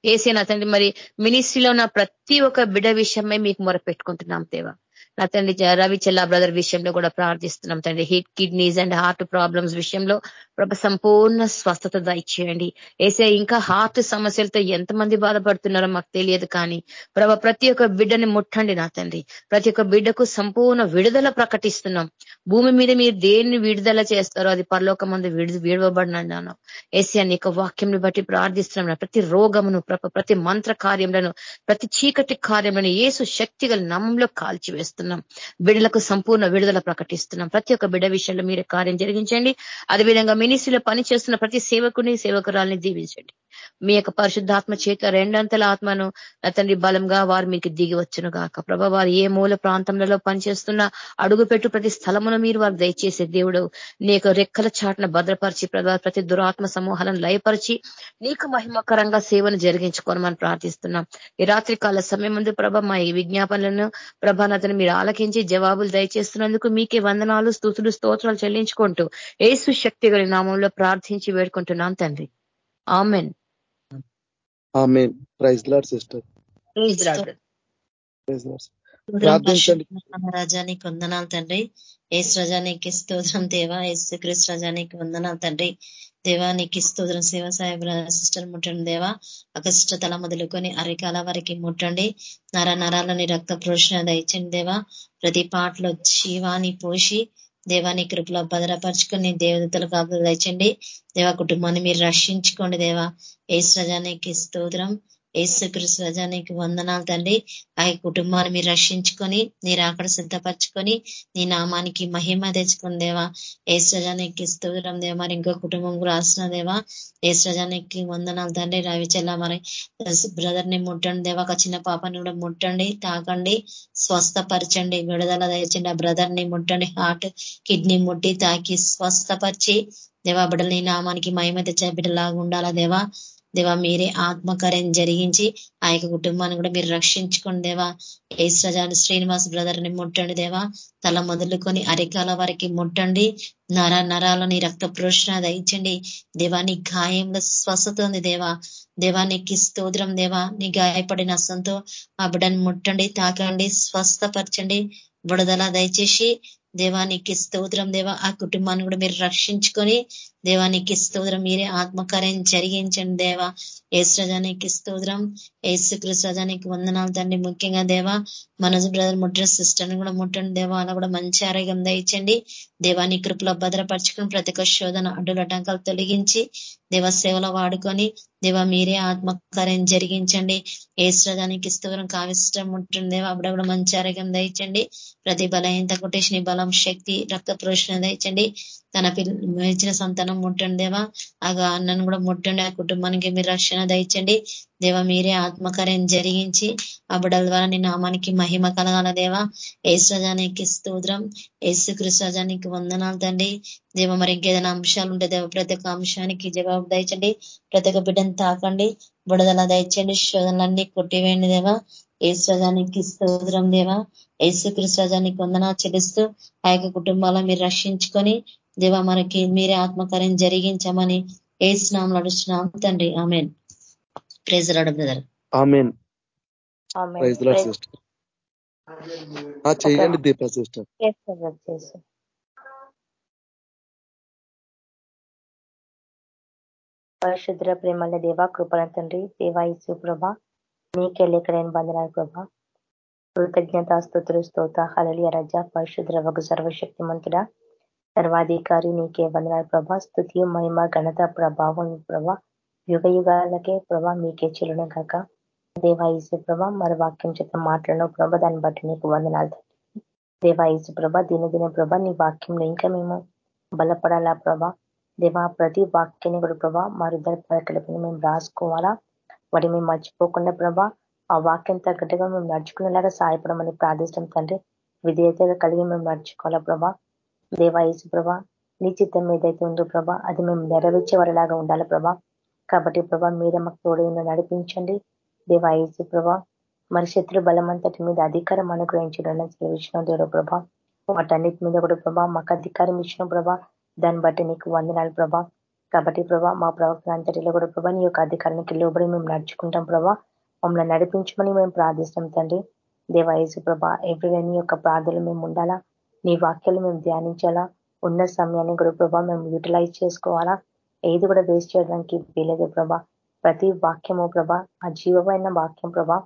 ఏసీ తండ్రి మరి మినిస్ట్రీలో ఉన్న ప్రతి ఒక్క బిడ్డ విషయమే మీకు మొరపెట్టుకుంటున్నాం దేవా. నా తండ్రి రవి చెల్లా బ్రదర్ విషయంలో కూడా ప్రార్థిస్తున్నాం తండ్రి. Hit kidneys and heart problems విషయంలో ప్రభ సంపూర్ణ స్వస్థత దయచేయండి. ఏసే ఇంకా హార్ట్ సమస్యలతో ఎంతమంది బాధపడుతున్నారో మాకు తెలియదు కానీ ప్రభ ప్రతి ఒక్క బిడ్డని ముట్టండి నా తండ్రి. ప్రతి ఒక్క బిడ్డకు సంపూర్ణ విడుదల ప్రకటిస్తున్నాం. భూమి మీద మీరు దేన్ని విడుదల చేస్తారో అది పరలోకం మంది విడి విడవబడినాను ఏసీ అని వాక్యంని బట్టి ప్రార్థిస్తున్నాం. ప్రతి రోగమును ప్రతి మంత్ర కార్యములను ప్రతి చీకటి కార్యములను ఏసు శక్తిగల నమ్మంలో కాల్చివేస్తున్నాం. బిడలకు సంపూర్ణ విడుదల ప్రకటిస్తున్నాం. ప్రతి ఒక్క బిడ విషయంలో మీరు కార్యం జరిగించండి. అదేవిధంగా మినిస్ట్రీలో పనిచేస్తున్న ప్రతి సేవకుని సేవకురాల్ని దీవించండి. మీ యొక్క పరిశుద్ధాత్మ చేత రెండంతల ఆత్మను తండ్రి బలంగా వారు మీకు దిగి వచ్చును గాక. ప్రభ వారు ఏ మూల ప్రాంతంలో పనిచేస్తున్న అడుగుపెట్టు ప్రతి స్థలమును మీరు వారు దయచేసే దేవుడు నీకు రెక్కల చాటున భద్రపరిచి ప్రతి దురాత్మ సమూహాలను లయపరిచి నీకు మహిమకరంగా సేవను జరిగించుకోనమని ప్రార్థిస్తున్నాం. ఈ రాత్రి కాల సమయం ముందు ప్రభ మా ఈ విజ్ఞాపనలను ప్రభానతను మీరు ఆలకించి జవాబులు దయచేస్తున్నందుకు మీకే వందనాలు స్థుతులు స్తోత్రాలు చెల్లించుకుంటూ ఏసు శక్తి గల నామంలో ప్రార్థించి వేడుకుంటున్నాం తండ్రి. Amen. Amen. Praise lord sister. రజానికి వందనాలు తండ్రి. ఏసు రజానికి స్తోత్రం దేవా. ఏసు క్రిస్ రజానికి వందనాలు తండ్రి. దేవానికి స్తోత్రం శివ సాయి సిస్టర్ ముట్టండి దేవా. అకష్ట తల మొదలుకొని అరికాల వరకు ముట్టండి. నర నరాలని రక్త ప్రోషణ దయచండి దేవా. ప్రతి పాటలో జీవాన్ని పోసి దేవాని కృపలో భద్రపరుచుకొని దేవదతలు కాపులు దయచండి దేవా కుటుంబాన్ని మీరు రక్షించుకోండి దేవా. ఏ సజానికి స్తోత్రం. ఏసుకృష్ణ రజానికి వందనాలు తండ్రి. ఆ కుటుంబాన్ని మీరు రక్షించుకొని మీరు అక్కడ సిద్ధపరచుకొని నీ నామానికి మహిమ తెచ్చుకుని దేవా. ఏసజానికి స్తోత్రం దేవా. మరి ఇంకో కుటుంబం కూడా రాసిన దేవా. ఏసజానికి వందనాలు తండ్రి. రవిచల్ల మరి బ్రదర్ని ముట్టండి దేవా. ఒక చిన్న పాపని కూడా ముట్టండి తాకండి స్వస్థపరచండి విడుదల దయచండి ఆ బ్రదర్ని ముట్టండి హార్ట్ కిడ్నీ ముట్టి తాకి స్వస్థపరిచి దేవా బిడ్డలు నామానికి మహిమ తెచ్చే బిడ్డలాగా ఉండాలా దేవా. దేవా మీరే ఆత్మకార్యం జరిగించి ఆ యొక్క కుటుంబాన్ని కూడా మీరు రక్షించుకోండి దేవా. ఏసజాను శ్రీనివాస్ బ్రదర్ని ముట్టండి దేవా. తల మొదలుకొని అరికాల వారికి ముట్టండి. నర నరాలని రక్త ప్రోషణ దయించండి దేవాని గాయంలో స్వస్థత ఉంది దేవా. దేవానికి స్తోత్రం దేవా. నీ గాయపడిన అసంతో ఆ బిడ్డని ముట్టండి తాకండి స్వస్థపరచండి. బుడదల దయచేసి దేవానికి స్తోత్రం దేవా. ఆ కుటుంబాన్ని కూడా మీరు రక్షించుకొని దేవానికి స్తోత్రం. మీరే ఆత్మకార్యం జరిగించండి దేవా. ఏసుజానికి స్తోత్రం. ఏసుకృష్ణజానికి వందనాలు తండ్రి. ముఖ్యంగా దేవా మనసు బ్రదర్ ముట్టిన సిస్టర్ని కూడా ముట్టండి దేవా. అలా కూడా మంచి ఆరోగ్యం దయచండి. దేవాన్ని కృపలో భద్రపరచుకుని ప్రతి ఒక్క శోధన అడ్డులటంకాలు తొలగించి దేవ సేవలో వాడుకొని దేవ మీరే ఆత్మకార్యం జరిగించండి. ఏ శ్రదానికి స్థూరం కావిష్టం ఉంటుంది. దేవ అప్పుడప్పుడు మంచి ఆరోగ్యం దయచండి. ప్రతి బలహీనత కొట్టేసిన బలం శక్తి రక్త పురుషణ దయచండి. తన పిల్ల సంతానం ముట్టండి దేవా. ఆ అన్నను కూడా ముట్టండి. ఆ కుటుంబానికి మీరు రక్షణ దయచండి. దేవ మీరే ఆత్మకార్యం జరిగించి ఆ బిడ్డల ద్వారా నీ నామానికి మహిమ కలగాల దేవా. ఏసుజానికి స్తోత్రం. ఏసు కృష్ణజానికి వందనాలు తండి దేవ మరి ఇంకేదైనా అంశాలు ఉంటే దేవ ప్రతి ఒక్క అంశానికి జవాబు దయచండి. ప్రతి ఒక్క బిడ్డను తాకండి. బుడదల దయచండి శోధనలన్నీ కొట్టివేయండి దేవా. ఏసుజానికి స్తోత్రం దేవా. ఏసు కృష్ణజానికి వందనా చెల్లిస్తూ ఆ యొక్క కుటుంబాలను మీరు రక్షించుకొని దేవ మనకి మీరే ఆత్మకార్యం జరిగించమని ఏసునాం నడుస్తున్నాం తండ్రి. Amen. Praise lord brother. Amen. చేయండి దీపా సిస్టర్. పరిశుద్ర ప్రేమల దేవ కృపణ తండ్రి దేవా ఇసు ప్రభ నీకెళ్ళెక్కడైన బంధనాలు ప్రభ. కృతజ్ఞత స్థుతులు స్తోత హలలియ రజ పరిశుద్ర ఒక సర్వశక్తి మంతుడ సర్వాధికారి నీకే వందనాలు ప్రభ. స్థుతి మహిమ ఘనత ప్రభావం ప్రభ. యుగ యుగాలకే ప్రభ మీకే చెలున కాక దేవాయసు ప్రభ మరి వాక్యం చేత మాట్లాడిన ప్రభ దాన్ని బట్టి నీకు వందనాలు దేవాయసు ప్రభ దినదిన ప్రభ నీ వాక్యంలో ఇంకా మేము బలపడాలా ప్రభ. దేవా ప్రతి వాక్యాన్ని కూడా ప్రభా మా హృదయ మేము రాసుకోవాలా? వాటి మేము మర్చిపోకుండా ప్రభా ఆ వాక్యం తగ్గట్టుగా మేము నడుచుకునేలాగా సహాయపడమని ప్రార్థిస్తాం తండ్రి. విధేయతగా కలిగి మేము నడుచుకోవాలా ప్రభా? దేవాయసు ప్రభా నీ చిత్తం ఏదైతే ఉందో ప్రభా అది మేము నెరవేర్చే వారిలాగా ఉండాలి ప్రభా? కాబట్టి ప్రభా మీరే మాకు తోడైన నడిపించండి. దేవాయసు ప్రభా మరి శత్రు బలమంతటి మీద అధికారం అనుగ్రహించడం సెలవిచ్చిన దేవుడు ప్రభా వాటన్నిటి మీద కూడా ప్రభా మాకు అధికారం ఇచ్చిన ప్రభా దాన్ని బట్టి నీకు వందనాలు ప్రభా. కాబట్టి ప్రభా మా ప్రవక్త అంతటిలో కూడా ప్రభా నీ యొక్క అధికారానికి లోబడి మేము నడుచుకుంటాం ప్రభా. మమ్మల్ని నడిపించమని మేము ప్రార్థిస్తాం తండ్రి. దేవాయసు ప్రభా ఎవ్రీ నీ యొక్క ప్రార్థనలు మేము ఉండాలా? నీ వాక్యాలు మేము ధ్యానించాలా? ఉన్న సమయాన్ని కూడా ప్రభా మేము యూటిలైజ్ చేసుకోవాలా? ఏది కూడా వేస్ట్ చేయడానికి వీలేదు ప్రభా. ప్రతి వాక్యము ప్రభా ఆ జీవమైన వాక్యం ప్రభా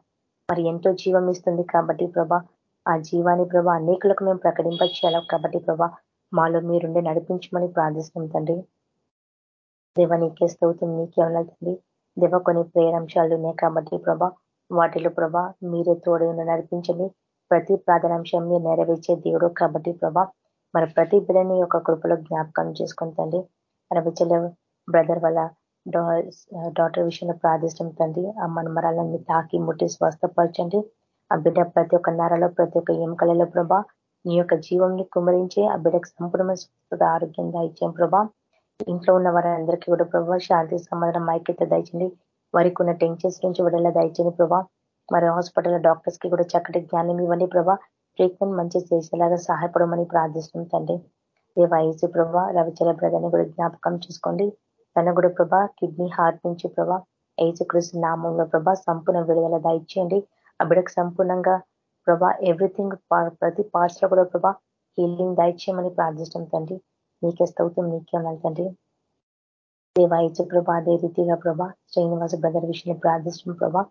మరి ఎంతో జీవం ఇస్తుంది కాబట్టి ప్రభా ఆ జీవాన్ని ప్రభా అనేకులకు మేము ప్రకటింపచేయాలి? కాబట్టి ప్రభా మాలో మీరుండే నడిపించమని ప్రార్థిస్తున్నాం తండ్రి. దేవ నీకే స్తవుతుంది నీకే ఉన్నదండి దేవ కొన్ని ప్రేరంశాలు ఉన్నాయి కాబట్టి ప్రభా వాటిలో ప్రభా మీరే తోడు నడిపించండి. ప్రతి ప్రాధాన్యాంశం మీరు నెరవేర్చే దేవుడు కాబట్టి ప్రభా మరి ప్రతి బిడ్డని యొక్క కృపలో జ్ఞాపకం చేసుకుని తండ్రి. రవిచల బ్రదర్ వల్ల డాక్టర్ విషయంలో ప్రార్థిస్తాం తండ్రి. ఆ మనమరాలన్నీ తాకి ముట్టి స్వస్థపరచండి. ఆ బిడ్డ ప్రతి ఒక్క నరలో ప్రతి ఒక్క ఎముకలలో ప్రభా నీ యొక్క జీవంని కుమరించి ఆ బిడ్డకు సంపూర్ణ స్వస్థత ఆరోగ్యం దాయిచ్చాం ప్రభా. ఇంట్లో ఉన్న వారందరికీ కూడా ప్రభా శాంతి సమాధానం ఐక్యత దయచండి వారికి ఉన్న టెన్షన్స్ నుంచి విడుదల దయచండి ప్రభా. మరి హాస్పిటల్ డాక్టర్స్కి కూడా చక్కటి జ్ఞానం ఇవ్వండి ప్రభా. ట్రీట్మెంట్ మంచి చేసేలాగా సహాయపడమని ప్రార్థిస్తుంది తండ్రి. దేవాయసు ప్రభా రవిచల బ్రదర్ని కూడా జ్ఞాపకం చేసుకోండి. తన కూడా ప్రభా కిడ్నీ హార్ట్ నుంచి ప్రభా ఏసుకృష్ణ నామంలో ప్రభా సంపూర్ణ విడుదల దయచేయండి. ఆ బిడకు సంపూర్ణంగా ప్రభా ఎవ్రీథింగ్ ప్రతి పార్ట్స్లో కూడా ప్రభా హీలింగ్ దయచేయమని ప్రార్థిస్తాం తండ్రి. నీకే స్తౌతం నీకే ఉండాలి తండ్రి. దేవాయచ ప్రభా అదే రీతిగా ప్రభా శ్రీనివాస బ్రదర్ విషయంలో ప్రార్థిస్తాం ప్రభా.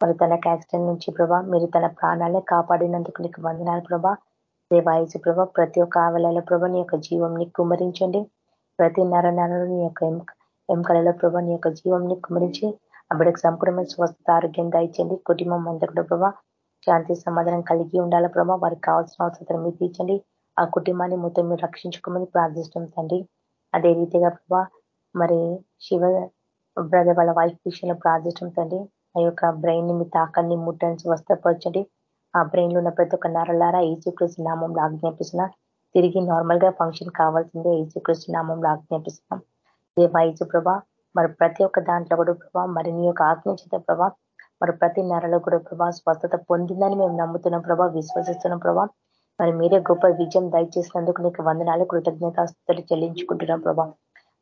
మరి తనకు యాక్సిడెంట్ నుంచి ప్రభా మీరు తన ప్రాణాలే కాపాడినందుకు నీకు వందనాలు ప్రభా. దేవాయచ ప్రభా ప్రతి ఒక్క ఆవలలో ప్రభా నీ యొక్క జీవం కుమరించండి ప్రతి నర నర నీ యొక్క ఎంకలలో ప్రభా నీ యొక్క జీవంని కుమరించి అప్పటికి సంపూర్ణమైన స్వస్థత ఆరోగ్యం దయచండి కుటుంబం అంతా కూడా ప్రభా శాంతి సమాధానం కలిగి ఉండాలి. ప్రభా వారికి కావాల్సిన అవసరం మీరు తీర్చండి. ఆ కుటుంబాన్ని మొత్తం మీరు రక్షించుకోమని ప్రార్థిస్తాం తండ్రి. అదే రీతిగా ప్రభా మరి శివ బ్రదర్ వాళ్ళ వైఫ్ విషయంలో ప్రార్థిస్తాం తండ్రి. ఆ యొక్క బ్రెయిన్ని మీ తాకాన్ని ముట్టని స్వస్థపరచండి. ఆ బ్రెయిన్లో ఉన్న ప్రతి ఒక్క నరలారా ఈజీకృష్ణ నామంలో ఆజ్ఞాపిస్తున్నా తిరిగి నార్మల్గా ఫంక్షన్ కావాల్సిందే ఈజీకృష్ణ నామంలో ఆజ్ఞాపిస్తున్నాం. దేవాయిజు ప్రభా మరి ప్రతి ఒక్క దాంట్లో కూడా ప్రభా మరి నీ యొక్క ఆజ్ఞించిన ప్రభా మరి ప్రతి నెలలో కూడా ప్రభా స్వస్థత పొందిందని మేము నమ్ముతున్నాం ప్రభా విశ్వసిస్తున్నాం ప్రభా. మరి మీరే గొప్ప విజయం దయచేసినందుకు నీకు వందనాలు కృతజ్ఞతాస్తులు చెల్లించుకుంటున్నాం ప్రభా.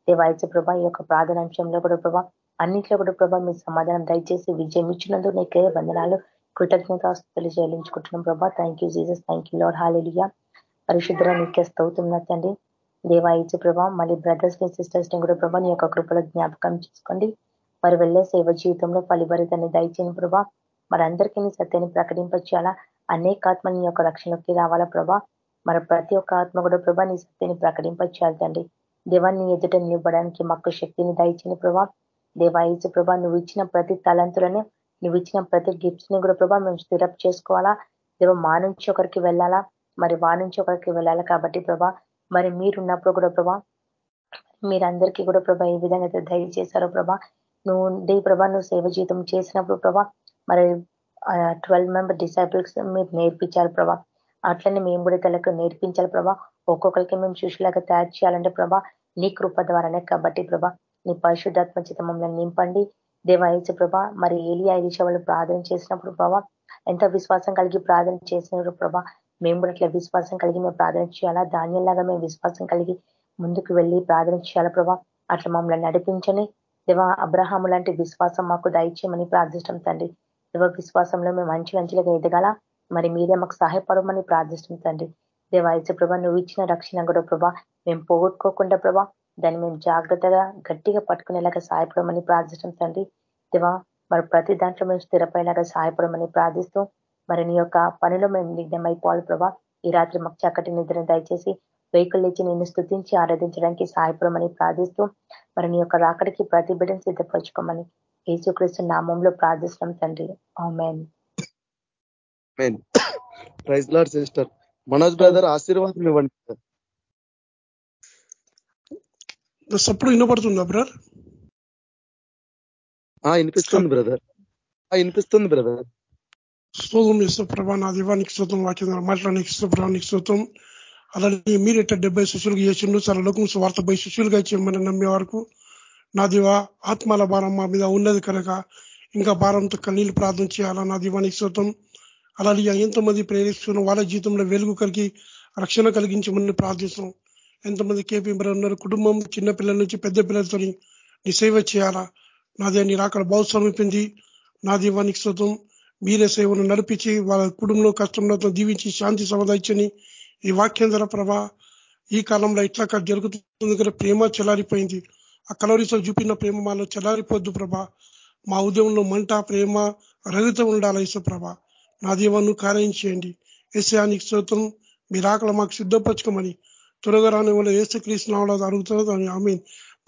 దేవాయచ ప్రభా ఈ యొక్క ప్రాధాన్యంలో కూడా ప్రభా అన్నింటిలో కూడా ప్రభా మీ సమాధానం దయచేసి విజయం ఇచ్చినందుకు నీకే వందనాలు కృతజ్ఞతాస్తులు చెల్లించుకుంటున్నాం ప్రభా. Thank you Jesus thank you lord hallelujah పరిశుద్ధ నీకే స్తవుతున్నా తండ్రి. దేవా ప్రభా మళ్ళీ బ్రదర్స్ని సిస్టర్స్ని కూడా ప్రభా నీ యొక్క కృపలో జ్ఞాపకం చేసుకోండి. మరి వెళ్ళే సేవ జీవితంలో ఫలిభరితాన్ని దయచేయని ప్రభా. మరి అందరికీ నీ సత్యాన్ని ప్రకటింపచేయాలా? అనేక ఆత్మ నీ యొక్క రక్షణలోకి రావాలా ప్రభా? మరి ప్రతి ఒక్క ఆత్మ కూడా ప్రభా నీ సత్యాన్ని ప్రకటింపచేయాలి తండ్రి. దేవాన్ని ఎదుట నివ్వడానికి మాకు శక్తిని దయచని ప్రభా. దేవాయచు ప్రభా నువ్వు ఇచ్చిన ప్రతి తలంతులను నువ్వు ఇచ్చిన ప్రతి గిఫ్ట్స్ని కూడా ప్రభా మేము స్థిరప్ చేసుకోవాలా? దేవ మా నుంచి ఒకరికి వెళ్ళాలా? మరి వా నుంచి ఒకరికి వెళ్ళాలా కాబట్టి ప్రభా మరి మీరున్నప్పుడు కూడా ప్రభా మీరందరికీ కూడా ప్రభా ఏ విధంగా దయచేశారో ప్రభా నువ్వు డే ప్రభా నువ్వు సేవ జీతం చేసినప్పుడు ప్రభా మరి ట్వెల్వ్ మెంబర్ డిసైపుల్స్ మీరు నేర్పించాలి ప్రభా. అట్లనే మేము కూడా తలకు నేర్పించాలి ప్రభా. ఒక్కొక్కరికి మేము శిష్యులాగా తయారు చేయాలంటే ప్రభా నీ కృప ద్వారానే కాబట్టి ప్రభా నీ పరిశుద్ధాత్మ చేత మమ్మల్ని నింపండి. దేవాయచ ప్రభా మరి ఏలియా ఐలిష వాళ్ళు ప్రార్థన చేసినప్పుడు ప్రభా ఎంత విశ్వాసం కలిగి ప్రార్థన చేసినప్పుడు ప్రభా మేము కూడా అట్లా విశ్వాసం కలిగి మేము ప్రార్థన చేయాలా? ధాన్యంలాగా మేము విశ్వాసం కలిగి ముందుకు వెళ్ళి ప్రార్థన చేయాలా ప్రభా? అట్లా మమ్మల్ని నడిపించని దేవ అబ్రహాము లాంటి విశ్వాసం మాకు దయచేయమని ప్రార్థిస్తాం తండ్రి. దేవ విశ్వాసంలో మేము మంచి మంచిగా ఎదగాల మరి మీరే మాకు సహాయపడమని ప్రార్థిస్తాం తండ్రి. దేవాయచ ప్రభా నువ్వు ఇచ్చిన రక్షణ కూడా ప్రభా మేము పోగొట్టుకోకుండా ప్రభా దాన్ని మేము జాగ్రత్తగా గట్టిగా పట్టుకునేలాగా సహాయపడమని ప్రార్థిస్తాం తండ్రి. దేవా మరి ప్రతి దాంట్లో మేము స్థిరపడేలాగా సహాయపడమని ప్రార్థిస్తూ మరి నీ యొక్క పనిలో మేము నిగ్నమైపోవాలి ప్రభా. ఈ రాత్రి మాకు చక్కటి నిద్రను దయచేసి వెహికల్ ఇచ్చి నిన్ను స్థుతించి ఆరాధించడానికి సహాయపడమని ప్రార్థిస్తూ మరి నీ యొక్క రాకడికి ప్రతి బిడ్డను సిద్ధపరచుకోమని యేసుక్రీస్తు నామంలో ప్రార్థిస్తున్నాం తండ్రి. Amen. Praise lord sister. Manoj brother ఆశీర్వాదం ఇవ్వండి సప్పుడు వినపడుతుందా బ్రదర్? వినిపిస్తుంది బ్రదర్. వినిపిస్తుంది బ్రదర్. స్తోత్రం ఇస్తూ ప్రభా నా దివానికి స్తోత్రం వాక్యం మాట్లాడానికి ఇస్తూ ప్రభానికి స్తోత్రం అలాగే మీరెట్ట డెబ్బై శిష్యులుగా చేసిండు. చాలా లోకం స్వార్థ పై శిష్యులుగా చేయమని నమ్మే వరకు. నా దివా ఆత్మల భారం మా మీద ఉన్నది కనుక ఇంకా భారంతో కన్నీళ్ళు ప్రార్థన చేయాలా? నా దీవానికి స్తోత్రం అలాగే ఎంతమంది ప్రేరేస్తున్న వాళ్ళ జీవితంలో వెలుగు కలిగి రక్షణ కలిగించమని ప్రార్థిస్తున్నాం. ఎంతమంది కేపీ ఉన్నారు. కుటుంబం చిన్న పిల్లల నుంచి పెద్ద పిల్లలతో నీ సేవ చేయాలా? నాదే నీ రాకడ బాగు సమీపింది. నా దీవానికి స్తోత్రం మీరే సేవను నడిపించి వాళ్ళ కుటుంబంలో కష్టంలో దీవించి శాంతి సమాధాని ఈ వాక్యం ధర ప్రభా ఈ కాలంలో ఇట్లా జరుగుతుంది కదా ప్రేమ చెలారిపోయింది. ఆ కలవరితో చూపిన ప్రేమ మాలో చెలారిపోద్దు ప్రభా. మా ఉదయంలో మంట ప్రేమ రహిత ఉండాలి ఇసు ప్రభ. నా దీవాన్ని కార్యం చేయండి. ఏసానికి స్తోత్రం. మీరు ఆకలి మాకు సిద్ధపరచుకోమని త్వరగా రాని వల్ల ఏసు క్రీస్తునాలో అడుగుతున్నది ఆమె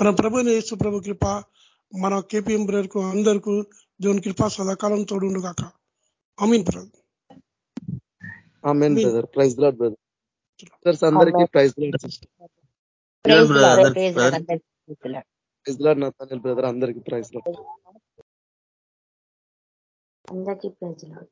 మన ప్రభుని ఏసు ప్రభు కృప మన కేపీఎం బ్రదర్కు అందరికీ దేవుని కృప సదాకాలం తోడు కాక amen brother. Amen. Brother. Praise lord brother. Sisters అందరికీ praise praise lord Nathaniel brother అందరికీ ప్రైజ్ లాడ్. అందరికీ ప్రైజ్ లాడ్.